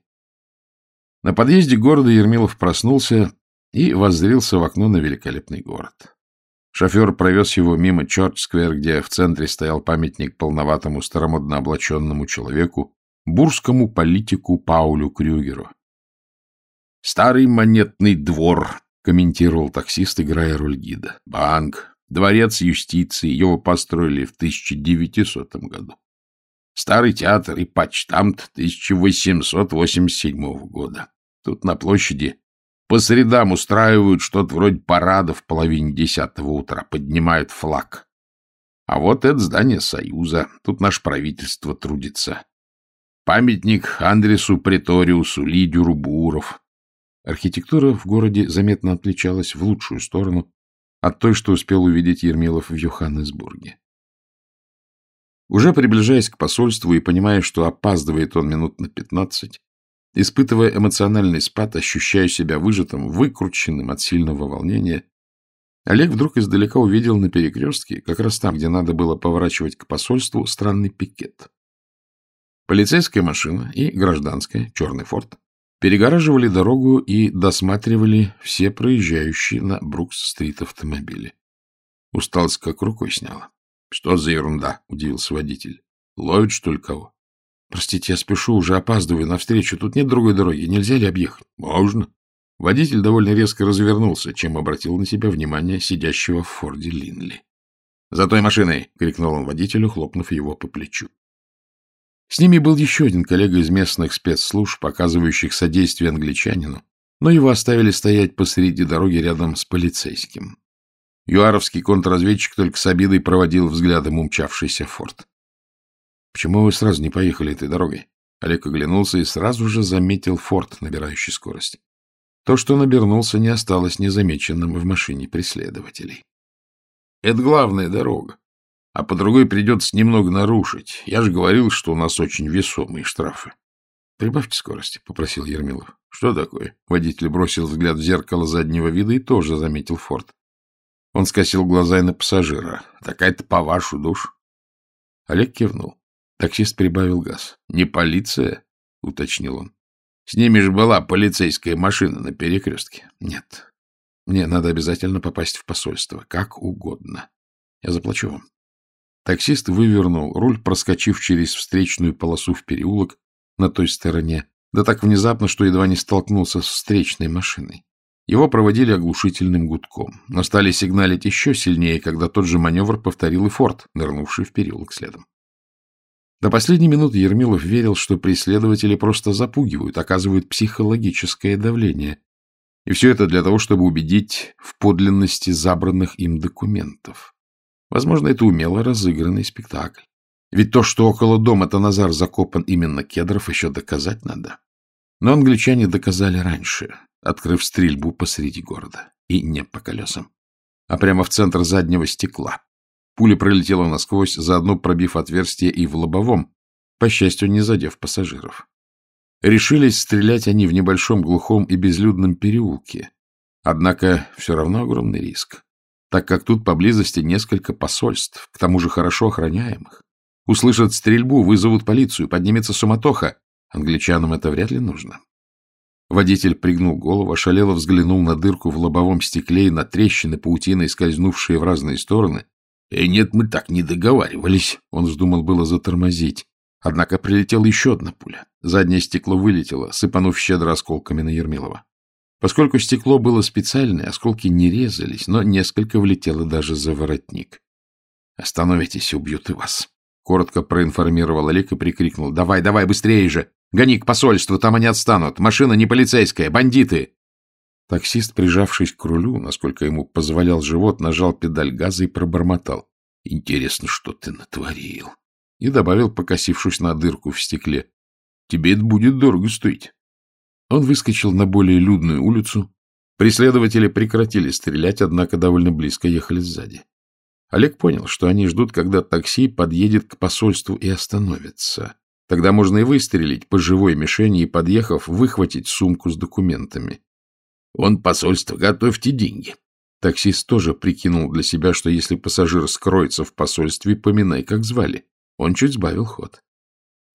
На подъезде города Ермилов проснулся и воззрился в окно на великолепный город. Шофер провез его мимо Чорч-сквер, где в центре стоял памятник полноватому старомодно облаченному человеку, бурскому политику Паулю Крюгеру. «Старый монетный двор», — комментировал таксист, играя роль гида. «Банк, дворец юстиции, его построили в 1900 году. Старый театр и почтамт 1887 года. Тут на площади по средам устраивают что-то вроде парада в половине десятого утра, поднимают флаг. А вот это здание Союза, тут наше правительство трудится. Памятник Андресу Преториусу, лидеру Буров. Архитектура в городе заметно отличалась в лучшую сторону от той, что успел увидеть Ермилов в Йоханнесбурге. Уже приближаясь к посольству и понимая, что опаздывает он минут на пятнадцать, Испытывая эмоциональный спад, ощущая себя выжатым, выкрученным от сильного волнения, Олег вдруг издалека увидел на перекрестке, как раз там, где надо было поворачивать к посольству, странный пикет. Полицейская машина и гражданская, черный форт, перегораживали дорогу и досматривали все проезжающие на Брукс-стрит автомобили. Усталость как рукой сняла. — Что за ерунда? — удивился водитель. Ловит, что ли, кого? Простите, я спешу, уже опаздываю на встречу. Тут нет другой дороги. Нельзя ли объехать? Можно. Водитель довольно резко развернулся, чем обратил на себя внимание сидящего в Форде Линли. «За той машиной!» — крикнул он водителю, хлопнув его по плечу. С ними был еще один коллега из местных спецслужб, показывающих содействие англичанину, но его оставили стоять посреди дороги рядом с полицейским. Юаровский контрразведчик только с обидой проводил взглядом умчавшийся форт. — Почему вы сразу не поехали этой дорогой? Олег оглянулся и сразу же заметил форт, набирающий скорость. То, что он обернулся, не осталось незамеченным в машине преследователей. — Это главная дорога, а по другой придется немного нарушить. Я же говорил, что у нас очень весомые штрафы. — Прибавьте скорости, — попросил Ермилов. — Что такое? Водитель бросил взгляд в зеркало заднего вида и тоже заметил форт. Он скосил глаза и на пассажира. — Такая-то по вашу душу. Олег кивнул. Таксист прибавил газ. — Не полиция? — уточнил он. — С ними же была полицейская машина на перекрестке. — Нет. Мне надо обязательно попасть в посольство. Как угодно. Я заплачу вам. Таксист вывернул руль, проскочив через встречную полосу в переулок на той стороне, да так внезапно, что едва не столкнулся с встречной машиной. Его проводили оглушительным гудком, но стали сигналить еще сильнее, когда тот же маневр повторил и Форд, нырнувший в переулок следом. До последней минуты Ермилов верил, что преследователи просто запугивают, оказывают психологическое давление. И все это для того, чтобы убедить в подлинности забранных им документов. Возможно, это умело разыгранный спектакль. Ведь то, что около дома Таназар закопан именно Кедров, еще доказать надо. Но англичане доказали раньше, открыв стрельбу посреди города. И не по колесам, а прямо в центр заднего стекла. Пуля пролетела насквозь, заодно пробив отверстие и в лобовом, по счастью, не задев пассажиров. Решились стрелять они в небольшом глухом и безлюдном переулке. Однако все равно огромный риск, так как тут поблизости несколько посольств, к тому же хорошо охраняемых. Услышат стрельбу, вызовут полицию, поднимется суматоха. Англичанам это вряд ли нужно. Водитель пригнул голову, ошалело взглянул на дырку в лобовом стекле и на трещины паутиной, скользнувшие в разные стороны, «Э, нет, мы так не договаривались. Он вздумал было затормозить. Однако прилетела еще одна пуля. Заднее стекло вылетело, сыпанув щедро осколками на Ермилова. Поскольку стекло было специальное, осколки не резались, но несколько влетело даже за воротник. «Остановитесь, убьют и вас», — коротко проинформировал Олег и прикрикнул. «Давай, давай, быстрее же! Гони к посольству, там они отстанут! Машина не полицейская, бандиты!» Таксист, прижавшись к рулю, насколько ему позволял живот, нажал педаль газа и пробормотал. — Интересно, что ты натворил? И добавил, покосившись на дырку в стекле. — Тебе это будет дорого стоить. Он выскочил на более людную улицу. Преследователи прекратили стрелять, однако довольно близко ехали сзади. Олег понял, что они ждут, когда такси подъедет к посольству и остановится. Тогда можно и выстрелить по живой мишени и, подъехав, выхватить сумку с документами. Он посольство, готовьте деньги. Таксист тоже прикинул для себя, что если пассажир скроется в посольстве, поминай, как звали. Он чуть сбавил ход.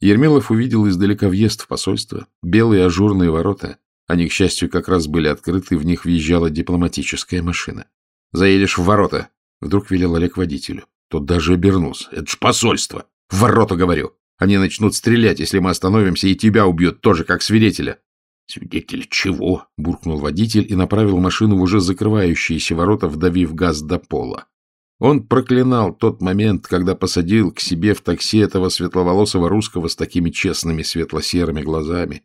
Ермилов увидел издалека въезд в посольство, белые ажурные ворота. Они, к счастью, как раз были открыты, в них въезжала дипломатическая машина. «Заедешь в ворота!» — вдруг велел Олег водителю. Тот даже обернулся. «Это ж посольство! В ворота, говорю! Они начнут стрелять, если мы остановимся, и тебя убьют тоже, как свидетеля!» — Свидетель чего? — буркнул водитель и направил машину в уже закрывающиеся ворота, вдавив газ до пола. Он проклинал тот момент, когда посадил к себе в такси этого светловолосого русского с такими честными светло-серыми глазами.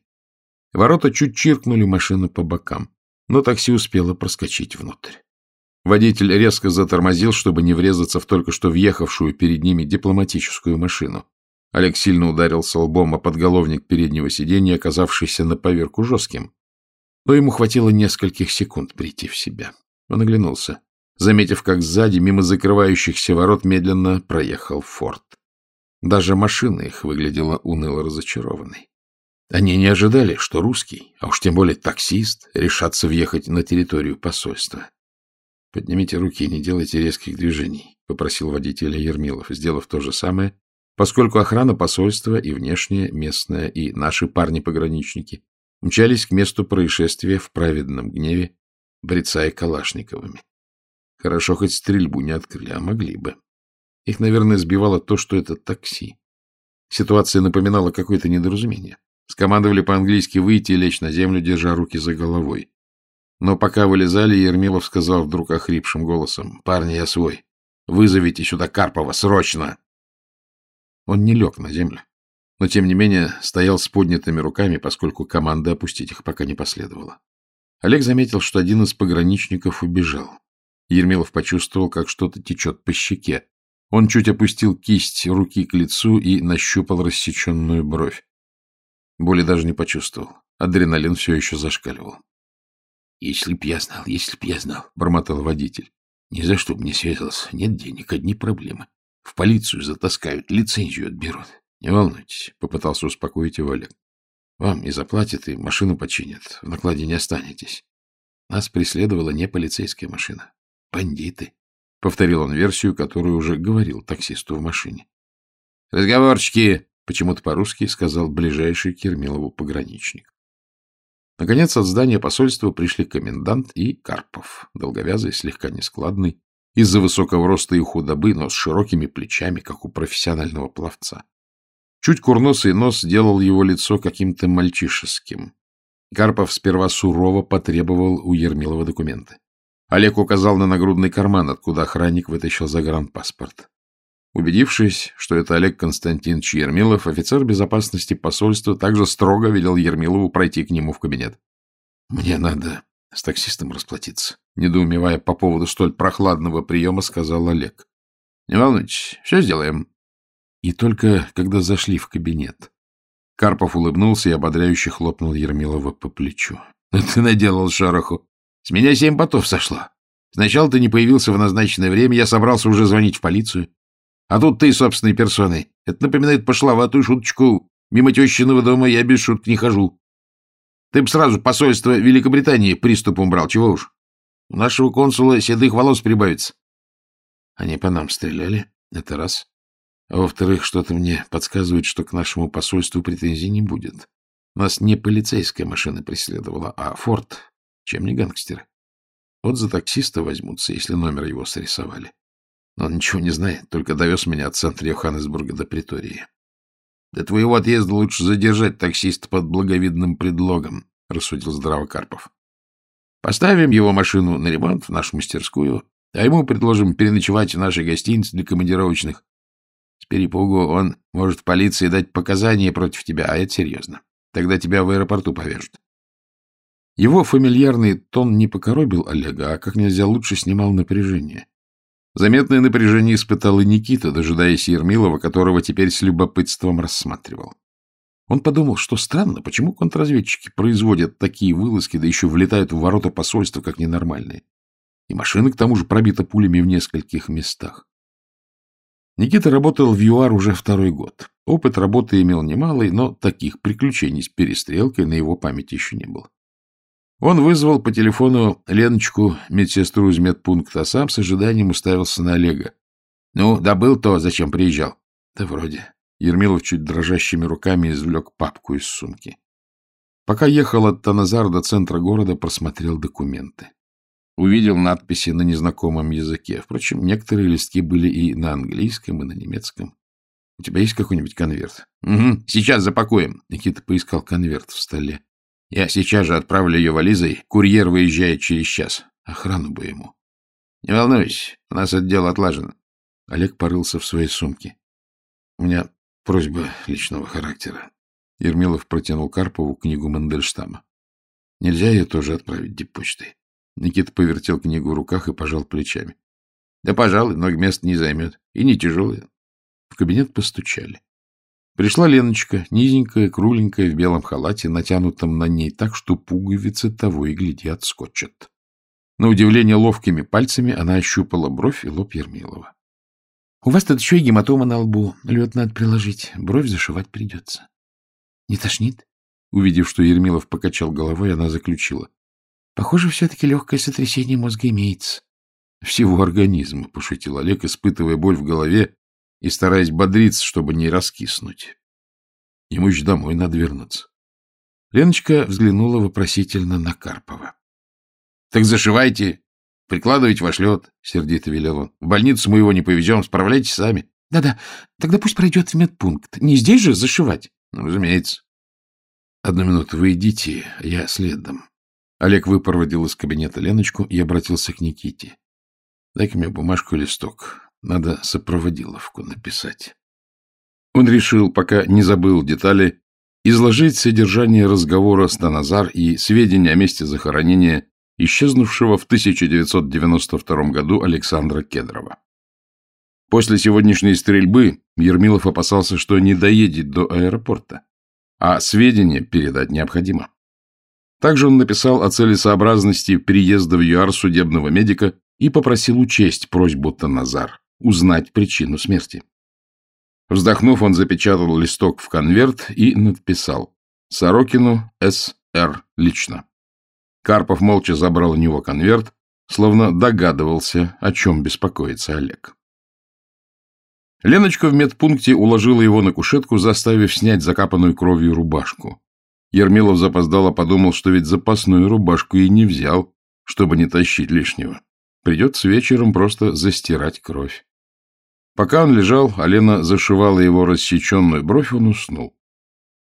Ворота чуть чиркнули машину по бокам, но такси успело проскочить внутрь. Водитель резко затормозил, чтобы не врезаться в только что въехавшую перед ними дипломатическую машину. Олег сильно ударился лбом о подголовник переднего сиденья, оказавшийся на поверку жестким. Но ему хватило нескольких секунд прийти в себя. Он оглянулся, заметив, как сзади, мимо закрывающихся ворот, медленно проехал форт. Даже машина их выглядела уныло разочарованной. Они не ожидали, что русский, а уж тем более таксист, решатся въехать на территорию посольства. — Поднимите руки и не делайте резких движений, — попросил водителя Ермилов, сделав то же самое поскольку охрана посольства и внешняя, местная, и наши парни-пограничники мчались к месту происшествия в праведном гневе, брецая калашниковыми. Хорошо, хоть стрельбу не открыли, а могли бы. Их, наверное, сбивало то, что это такси. Ситуация напоминала какое-то недоразумение. Скомандовали по-английски выйти и лечь на землю, держа руки за головой. Но пока вылезали, Ермилов сказал вдруг охрипшим голосом, «Парни, я свой. Вызовите сюда Карпова, срочно!» Он не лег на землю, но, тем не менее, стоял с поднятыми руками, поскольку команды опустить их пока не последовало. Олег заметил, что один из пограничников убежал. Ермилов почувствовал, как что-то течет по щеке. Он чуть опустил кисть руки к лицу и нащупал рассеченную бровь. Боли даже не почувствовал. Адреналин все еще зашкаливал. — Если б я знал, если б я знал, — бормотал водитель. — Ни за что б не связался. Нет денег, одни проблемы. В полицию затаскают, лицензию отберут. Не волнуйтесь, — попытался успокоить его Олег. Вам и заплатят, и машину починят. В накладе не останетесь. Нас преследовала не полицейская машина. Бандиты. — повторил он версию, которую уже говорил таксисту в машине. — Разговорчики! — почему-то по-русски сказал ближайший к Ермилову пограничник. Наконец от здания посольства пришли комендант и Карпов, долговязый, слегка нескладный, из-за высокого роста и худобы, но с широкими плечами, как у профессионального пловца. Чуть курносый нос делал его лицо каким-то мальчишеским. Карпов сперва сурово потребовал у Ермилова документы. Олег указал на нагрудный карман, откуда охранник вытащил загранпаспорт. Убедившись, что это Олег Константинович Ермилов, офицер безопасности посольства также строго велел Ермилову пройти к нему в кабинет. — Мне надо с таксистом расплатиться, — недоумевая по поводу столь прохладного приема, сказал Олег. — Не волнуйтесь, все сделаем. И только когда зашли в кабинет, Карпов улыбнулся и ободряюще хлопнул Ермилова по плечу. — Ты наделал шароху. С меня семь потов сошло. Сначала ты не появился в назначенное время, я собрался уже звонить в полицию. А тут ты собственной персоной. Это напоминает пошловатую шуточку. Мимо тещиного дома я без шуток не хожу. Ты бы сразу посольство Великобритании приступом брал, чего уж. У нашего консула седых волос прибавится. Они по нам стреляли, это раз. А во-вторых, что-то мне подсказывает, что к нашему посольству претензий не будет. Нас не полицейская машина преследовала, а форт, чем не гангстеры. Вот за таксиста возьмутся, если номер его срисовали. Он ничего не знает, только довез меня от центра Йоханнесбурга до Притории. До твоего отъезда лучше задержать таксиста под благовидным предлогом, — рассудил здраво Карпов. Поставим его машину на ремонт в нашу мастерскую, а ему предложим переночевать в нашей гостинице для командировочных. С перепугу он может в полиции дать показания против тебя, а это серьезно. Тогда тебя в аэропорту повяжут. Его фамильярный тон не покоробил Олега, а как нельзя лучше снимал напряжение. Заметное напряжение испытал и Никита, дожидаясь Ермилова, которого теперь с любопытством рассматривал. Он подумал, что странно, почему контрразведчики производят такие вылазки, да еще влетают в ворота посольства, как ненормальные. И машина, к тому же, пробита пулями в нескольких местах. Никита работал в ЮАР уже второй год. Опыт работы имел немалый, но таких приключений с перестрелкой на его памяти еще не было. Он вызвал по телефону Леночку, медсестру из медпункта, а сам с ожиданием уставился на Олега. — Ну, добыл то, зачем приезжал? — Да вроде. Ермилов чуть дрожащими руками извлек папку из сумки. Пока ехал от Таназар до центра города, просмотрел документы. Увидел надписи на незнакомом языке. Впрочем, некоторые листки были и на английском, и на немецком. — У тебя есть какой-нибудь конверт? — Угу, сейчас запакуем. Никита поискал конверт в столе. Я сейчас же отправлю ее вализой. Курьер выезжает через час. Охрану бы ему. Не волнуйся, у нас это дело отлажено. Олег порылся в своей сумке. У меня просьба личного характера. Ермилов протянул Карпову книгу Мандельштама. Нельзя ее тоже отправить диппочтой. Никита повертел книгу в руках и пожал плечами. Да, пожалуй, много мест не займет. И не тяжелые. В кабинет постучали. Пришла Леночка, низенькая, кругленькая, в белом халате, натянутом на ней так, что пуговицы того и гляди отскочат. На удивление ловкими пальцами она ощупала бровь и лоб Ермилова. — У вас тут еще и гематома на лбу. Лед надо приложить. Бровь зашивать придется. — Не тошнит? Увидев, что Ермилов покачал головой, она заключила. — Похоже, все-таки легкое сотрясение мозга имеется. — Всего организма, — пошутил Олег, испытывая боль в голове и стараясь бодриться, чтобы не раскиснуть. Ему еще домой надо вернуться. Леночка взглянула вопросительно на Карпова. — Так зашивайте, прикладывайте ваш лед, — сердито велел он. — В больницу мы его не повезем, справляйтесь сами. Да-да, тогда пусть пройдет в медпункт. Не здесь же зашивать? Ну, разумеется. Одну минуту, вы идите, я следом. Олег выпроводил из кабинета Леночку и обратился к Никите. Дай-ка мне бумажку и листок. Надо сопроводиловку написать. Он решил, пока не забыл детали, изложить содержание разговора с Таназар и сведения о месте захоронения исчезнувшего в 1992 году Александра Кедрова. После сегодняшней стрельбы Ермилов опасался, что не доедет до аэропорта, а сведения передать необходимо. Также он написал о целесообразности приезда в ЮАР судебного медика и попросил учесть просьбу Таназар, узнать причину смерти. Вздохнув, он запечатал листок в конверт и надписал «Сорокину С.Р. лично». Карпов молча забрал у него конверт, словно догадывался, о чем беспокоится Олег. Леночка в медпункте уложила его на кушетку, заставив снять закапанную кровью рубашку. Ермилов запоздало подумал, что ведь запасную рубашку и не взял, чтобы не тащить лишнего. Придется вечером просто застирать кровь. Пока он лежал, Алена зашивала его рассеченную бровь, он уснул.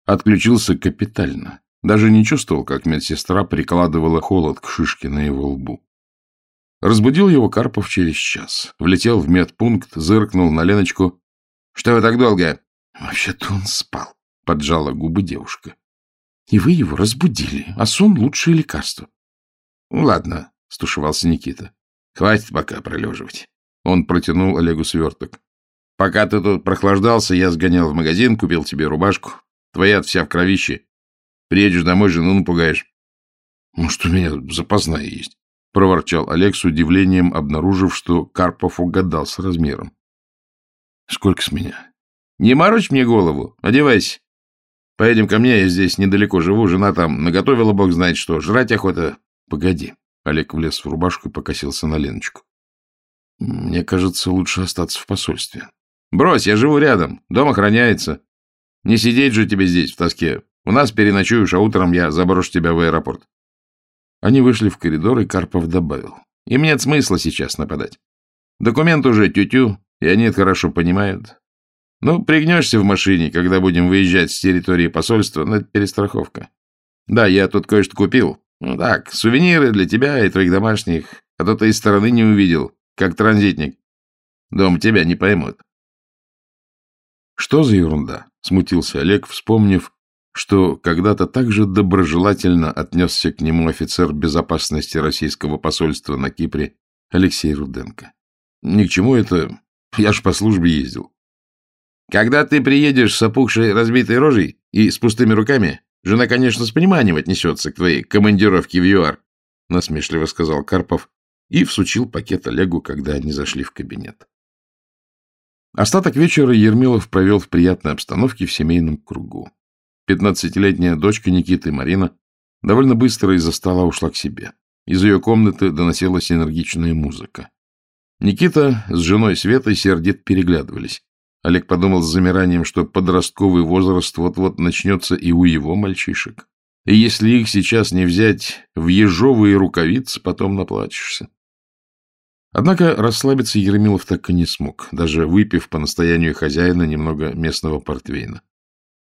Отключился капитально. Даже не чувствовал, как медсестра прикладывала холод к шишке на его лбу. Разбудил его Карпов через час. Влетел в медпункт, зыркнул на Леночку. — Что вы так долго? — Вообще-то он спал, — поджала губы девушка. — И вы его разбудили, а сон — лучшее лекарство. — Ну, ладно, — стушевался Никита. — Хватит пока пролеживать. Он протянул Олегу сверток. — Пока ты тут прохлаждался, я сгонял в магазин, купил тебе рубашку. Твоя вся в кровище. Приедешь домой, жену напугаешь. — Может, у меня запасная есть? — проворчал Олег с удивлением, обнаружив, что Карпов угадал с размером. — Сколько с меня? — Не морочь мне голову. Одевайся. Поедем ко мне, я здесь недалеко живу, жена там наготовила, бог знает что. Жрать охота. — Погоди. Олег влез в рубашку и покосился на Леночку. — Мне кажется, лучше остаться в посольстве. — Брось, я живу рядом. Дом охраняется. Не сидеть же тебе здесь, в тоске. У нас переночуешь, а утром я заброшу тебя в аэропорт. Они вышли в коридор, и Карпов добавил. Им нет смысла сейчас нападать. Документ уже тю-тю, и они это хорошо понимают. Ну, пригнешься в машине, когда будем выезжать с территории посольства, но это перестраховка. Да, я тут кое-что купил. Ну так, сувениры для тебя и твоих домашних, а то ты из стороны не увидел, как транзитник. Дом тебя не поймут. Что за ерунда? Смутился Олег, вспомнив, что когда-то также доброжелательно отнесся к нему офицер безопасности российского посольства на Кипре Алексей Руденко. Ни к чему это, я ж по службе ездил. Когда ты приедешь с опухшей разбитой рожей и с пустыми руками, жена, конечно, с пониманием отнесется к твоей командировке в ЮАР, насмешливо сказал Карпов и всучил пакет Олегу, когда они зашли в кабинет. Остаток вечера Ермилов провел в приятной обстановке в семейном кругу. Пятнадцатилетняя дочка Никиты Марина довольно быстро из-за стола ушла к себе. Из ее комнаты доносилась энергичная музыка. Никита с женой Светой сердит переглядывались. Олег подумал с замиранием, что подростковый возраст вот-вот начнется и у его мальчишек. И если их сейчас не взять в ежовые рукавицы, потом наплачешься. Однако расслабиться Еремилов так и не смог, даже выпив по настоянию хозяина немного местного портвейна.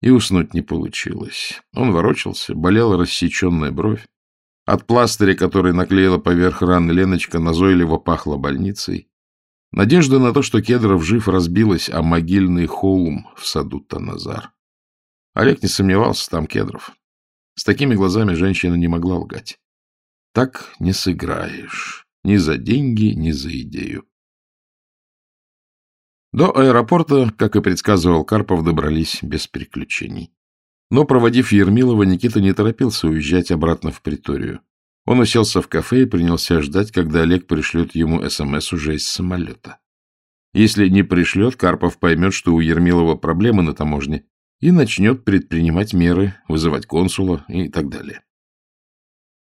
И уснуть не получилось. Он ворочался, болела рассеченная бровь. От пластыря, который наклеила поверх раны Леночка, назойливо пахло больницей. Надежда на то, что Кедров жив, разбилась, а могильный холм в саду Таназар. Олег не сомневался, там Кедров. С такими глазами женщина не могла лгать. Так не сыграешь. Ни за деньги, ни за идею. До аэропорта, как и предсказывал Карпов, добрались без приключений. Но, проводив Ермилова, Никита не торопился уезжать обратно в приторию. Он уселся в кафе и принялся ждать, когда Олег пришлет ему СМС уже из самолета. Если не пришлет, Карпов поймет, что у Ермилова проблемы на таможне, и начнет предпринимать меры, вызывать консула и так далее.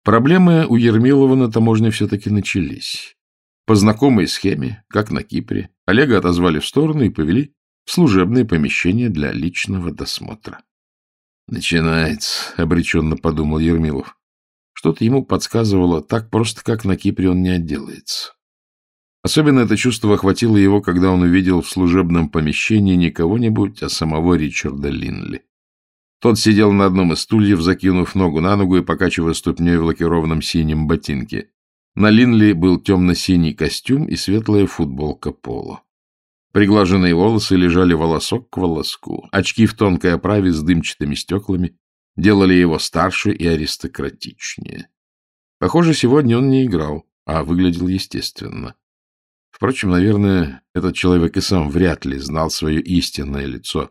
Проблемы у Ермилова на таможне все-таки начались. По знакомой схеме, как на Кипре, Олега отозвали в сторону и повели в служебное помещение для личного досмотра. «Начинается», — обреченно подумал Ермилов. Что-то ему подсказывало, так просто, как на Кипре он не отделается. Особенно это чувство охватило его, когда он увидел в служебном помещении не кого-нибудь, а самого Ричарда Линли. Тот сидел на одном из стульев, закинув ногу на ногу и покачивая ступней в лакированном синем ботинке. На Линли был темно-синий костюм и светлая футболка поло. Приглаженные волосы лежали волосок к волоску. Очки в тонкой оправе с дымчатыми стеклами делали его старше и аристократичнее. Похоже, сегодня он не играл, а выглядел естественно. Впрочем, наверное, этот человек и сам вряд ли знал свое истинное лицо.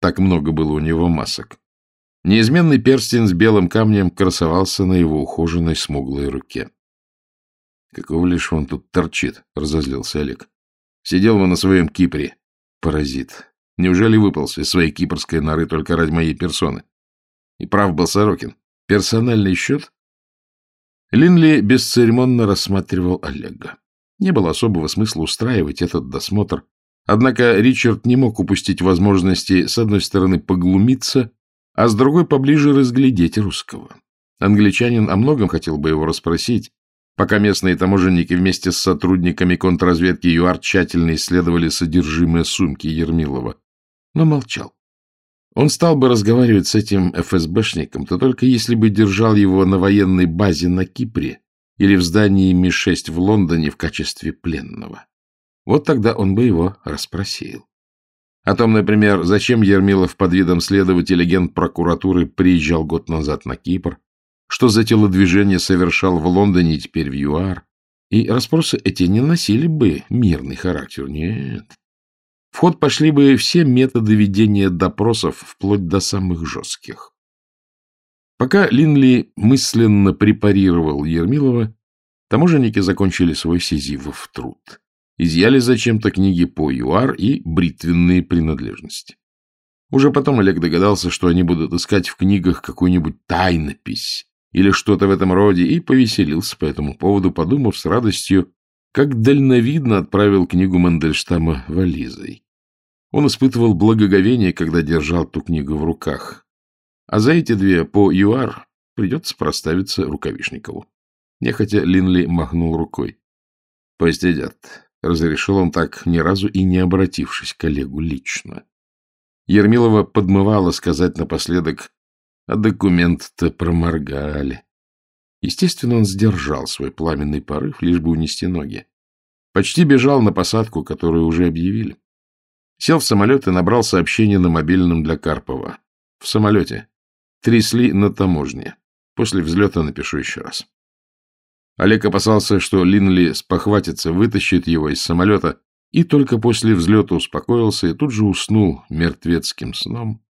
Так много было у него масок. Неизменный перстень с белым камнем красовался на его ухоженной смуглой руке. — Какого лишь он тут торчит? — разозлился Олег. — Сидел бы на своем Кипре. Паразит. Неужели выпался из своей кипрской норы только ради моей персоны? И прав был Сорокин. Персональный счет? Линли бесцеремонно рассматривал Олега. Не было особого смысла устраивать этот досмотр. Однако Ричард не мог упустить возможности, с одной стороны, поглумиться, а с другой поближе разглядеть русского. Англичанин о многом хотел бы его расспросить, пока местные таможенники вместе с сотрудниками контрразведки ЮАР тщательно исследовали содержимое сумки Ермилова, но молчал. Он стал бы разговаривать с этим ФСБшником, то только если бы держал его на военной базе на Кипре или в здании Ми-6 в Лондоне в качестве пленного. Вот тогда он бы его расспросил. О том, например, зачем Ермилов под видом следователя генпрокуратуры приезжал год назад на Кипр, что за телодвижение совершал в Лондоне и теперь в ЮАР. И расспросы эти не носили бы мирный характер, нет. В ход пошли бы все методы ведения допросов, вплоть до самых жестких. Пока Линли мысленно препарировал Ермилова, таможенники закончили свой сизивов труд изъяли зачем-то книги по ЮАР и бритвенные принадлежности. Уже потом Олег догадался, что они будут искать в книгах какую-нибудь тайнопись или что-то в этом роде, и повеселился по этому поводу, подумав с радостью, как дальновидно отправил книгу Мандельштама вализой. Он испытывал благоговение, когда держал ту книгу в руках. А за эти две по ЮАР придется проставиться Рукавишникову. Нехотя Линли махнул рукой. — Пусть идет. Разрешил он так, ни разу и не обратившись к коллегу лично. Ермилова подмывала сказать напоследок, а документ-то проморгали. Естественно, он сдержал свой пламенный порыв, лишь бы унести ноги. Почти бежал на посадку, которую уже объявили. Сел в самолет и набрал сообщение на мобильном для Карпова. В самолете. Трясли на таможне. После взлета напишу еще раз. Олег опасался, что Линли спохватится, вытащит его из самолета, и только после взлета успокоился и тут же уснул мертвецким сном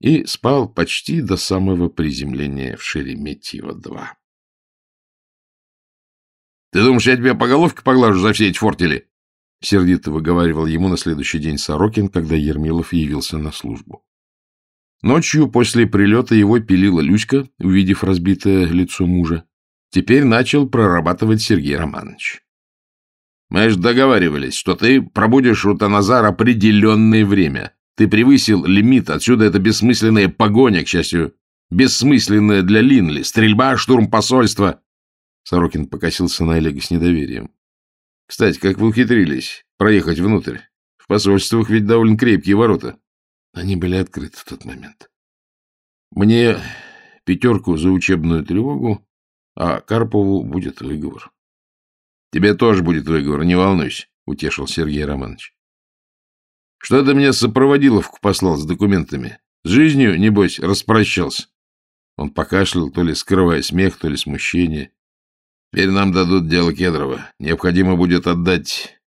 и спал почти до самого приземления в Шереметьево-2. — Ты думаешь, я тебя по головке поглажу за все эти фортели? — сердито выговаривал ему на следующий день Сорокин, когда Ермилов явился на службу. Ночью после прилета его пилила Люська, увидев разбитое лицо мужа. Теперь начал прорабатывать Сергей Романович. Мы же договаривались, что ты пробудешь у Таназар определенное время. Ты превысил лимит, отсюда это бессмысленная погоня, к счастью, бессмысленная для Линли, стрельба, штурм посольства. Сорокин покосился на Олега с недоверием. Кстати, как вы ухитрились проехать внутрь? В посольствах ведь довольно крепкие ворота. Они были открыты в тот момент. Мне пятерку за учебную тревогу, а Карпову будет выговор. — Тебе тоже будет выговор, не волнуйся, — утешил Сергей Романович. — Что ты мне сопроводиловку послал с документами? С жизнью, небось, распрощался. Он покашлял, то ли скрывая смех, то ли смущение. Теперь нам дадут дело Кедрова. Необходимо будет отдать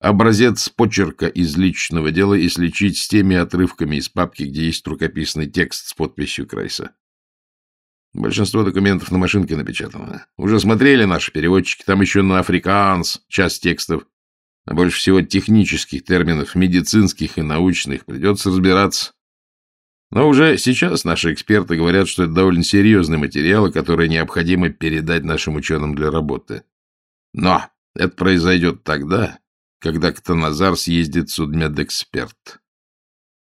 образец почерка из личного дела и сличить с теми отрывками из папки, где есть рукописный текст с подписью Крайса. Большинство документов на машинке напечатано. Уже смотрели наши переводчики, там еще на африканс часть текстов. А больше всего технических терминов, медицинских и научных. Придется разбираться. Но уже сейчас наши эксперты говорят, что это довольно серьезные материалы, которые необходимо передать нашим ученым для работы. Но это произойдет тогда, когда Ктаназар съездит судмедэксперт.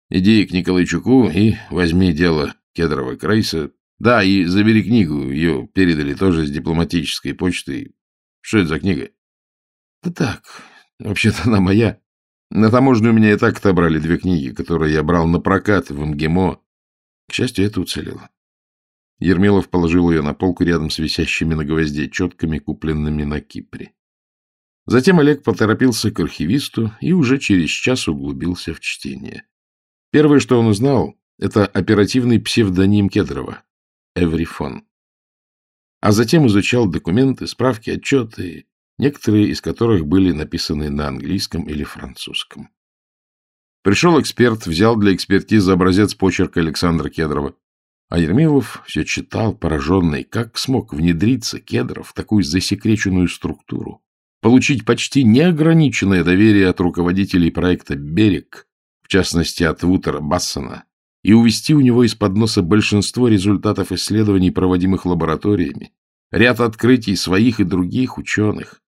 Иди к Николайчуку и возьми дело Кедрова Крейса да, и забери книгу. Ее передали тоже с дипломатической почтой. Что это за книга? Да так, Вообще-то она моя. На таможне у меня и так отобрали две книги, которые я брал на прокат в МГИМО. К счастью, это уцелело. Ермилов положил ее на полку рядом с висящими на гвозде четками, купленными на Кипре. Затем Олег поторопился к архивисту и уже через час углубился в чтение. Первое, что он узнал, это оперативный псевдоним Кедрова — Эврифон. А затем изучал документы, справки, отчеты, некоторые из которых были написаны на английском или французском. Пришел эксперт, взял для экспертизы образец почерка Александра Кедрова. А Ермилов все читал, пораженный, как смог внедриться Кедров в такую засекреченную структуру, получить почти неограниченное доверие от руководителей проекта «Берег», в частности от Вутера Бассона, и увести у него из-под носа большинство результатов исследований, проводимых лабораториями, ряд открытий своих и других ученых,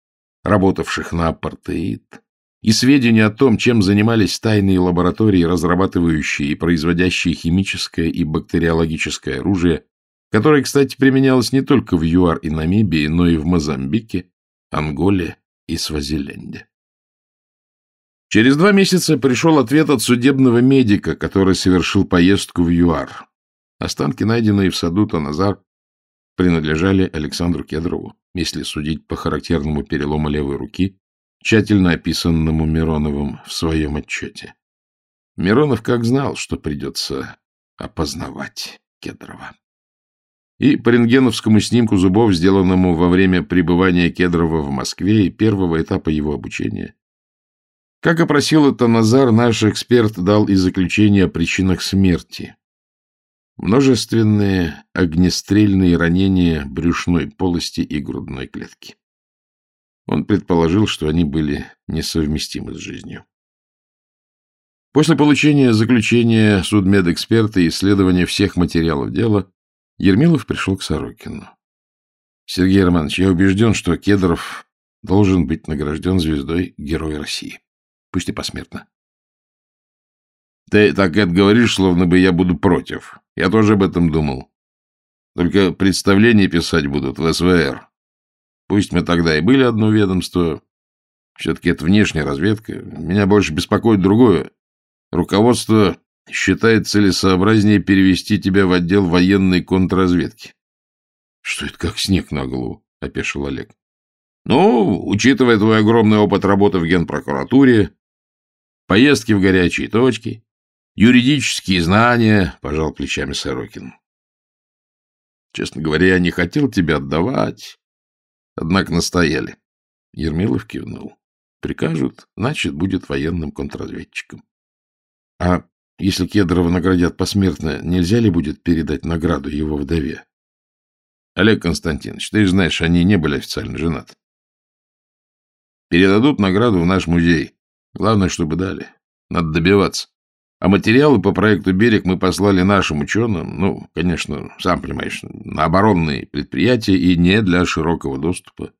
работавших на апартеид, и сведения о том, чем занимались тайные лаборатории, разрабатывающие и производящие химическое и бактериологическое оружие, которое, кстати, применялось не только в ЮАР и Намибии, но и в Мозамбике, Анголе и Свазиленде. Через два месяца пришел ответ от судебного медика, который совершил поездку в ЮАР. Останки, найденные в саду Таназар, принадлежали Александру Кедрову, если судить по характерному перелому левой руки, тщательно описанному Мироновым в своем отчете. Миронов как знал, что придется опознавать Кедрова. И по рентгеновскому снимку зубов, сделанному во время пребывания Кедрова в Москве и первого этапа его обучения. Как опросил это Назар, наш эксперт дал и заключение о причинах смерти. Множественные огнестрельные ранения брюшной полости и грудной клетки. Он предположил, что они были несовместимы с жизнью. После получения заключения судмедэксперта и исследования всех материалов дела, Ермилов пришел к Сорокину. — Сергей Романович, я убежден, что Кедров должен быть награжден звездой Героя России. Пусть и посмертно. — Ты так это говоришь, словно бы я буду против. Я тоже об этом думал. Только представления писать будут в СВР. Пусть мы тогда и были одно ведомство, все-таки это внешняя разведка. Меня больше беспокоит другое. Руководство считает целесообразнее перевести тебя в отдел военной контрразведки. — Что это как снег на голову? — опешил Олег. — Ну, учитывая твой огромный опыт работы в генпрокуратуре, поездки в горячие точки, юридические знания, — пожал плечами Сорокин. Честно говоря, я не хотел тебя отдавать, Однако настояли. Ермилов кивнул. Прикажут, значит, будет военным контрразведчиком. А если Кедрова наградят посмертно, нельзя ли будет передать награду его вдове? Олег Константинович, ты же знаешь, они не были официально женаты. Передадут награду в наш музей. Главное, чтобы дали. Надо добиваться. А материалы по проекту «Берег» мы послали нашим ученым, ну, конечно, сам понимаешь, на оборонные предприятия и не для широкого доступа.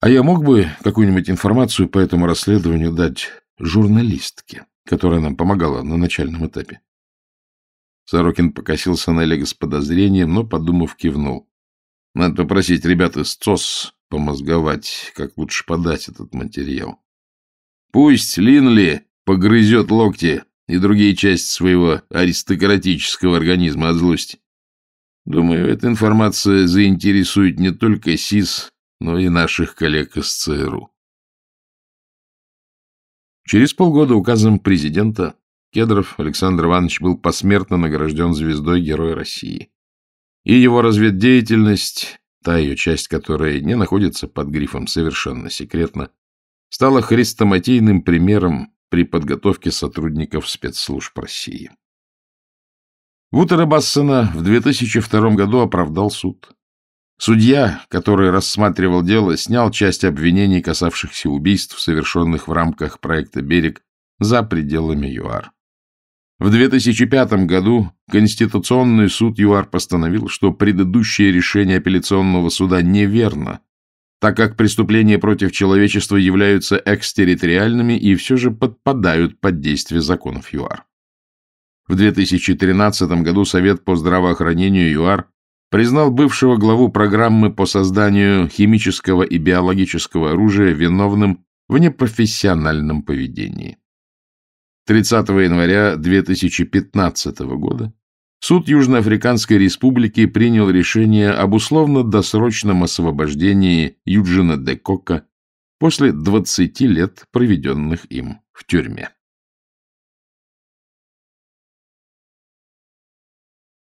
А я мог бы какую-нибудь информацию по этому расследованию дать журналистке, которая нам помогала на начальном этапе? Сорокин покосился на Олега с подозрением, но, подумав, кивнул. Надо попросить ребят из ЦОС помозговать, как лучше подать этот материал. Пусть Линли погрызет локти и другие части своего аристократического организма от злости. Думаю, эта информация заинтересует не только СИС, но и наших коллег из ЦРУ. Через полгода указом президента Кедров Александр Иванович был посмертно награжден звездой Героя России. И его разведдеятельность, та ее часть, которая не находится под грифом «совершенно секретно», стала хрестоматийным примером при подготовке сотрудников спецслужб России. Вутера Бассена в 2002 году оправдал суд. Судья, который рассматривал дело, снял часть обвинений, касавшихся убийств, совершенных в рамках проекта «Берег» за пределами ЮАР. В 2005 году Конституционный суд ЮАР постановил, что предыдущее решение апелляционного суда неверно, так как преступления против человечества являются экстерриториальными и все же подпадают под действие законов ЮАР. В 2013 году Совет по здравоохранению ЮАР признал бывшего главу программы по созданию химического и биологического оружия виновным в непрофессиональном поведении. 30 января 2015 года суд Южноафриканской Республики принял решение об условно-досрочном освобождении Юджина де Кока после 20 лет, проведенных им в тюрьме.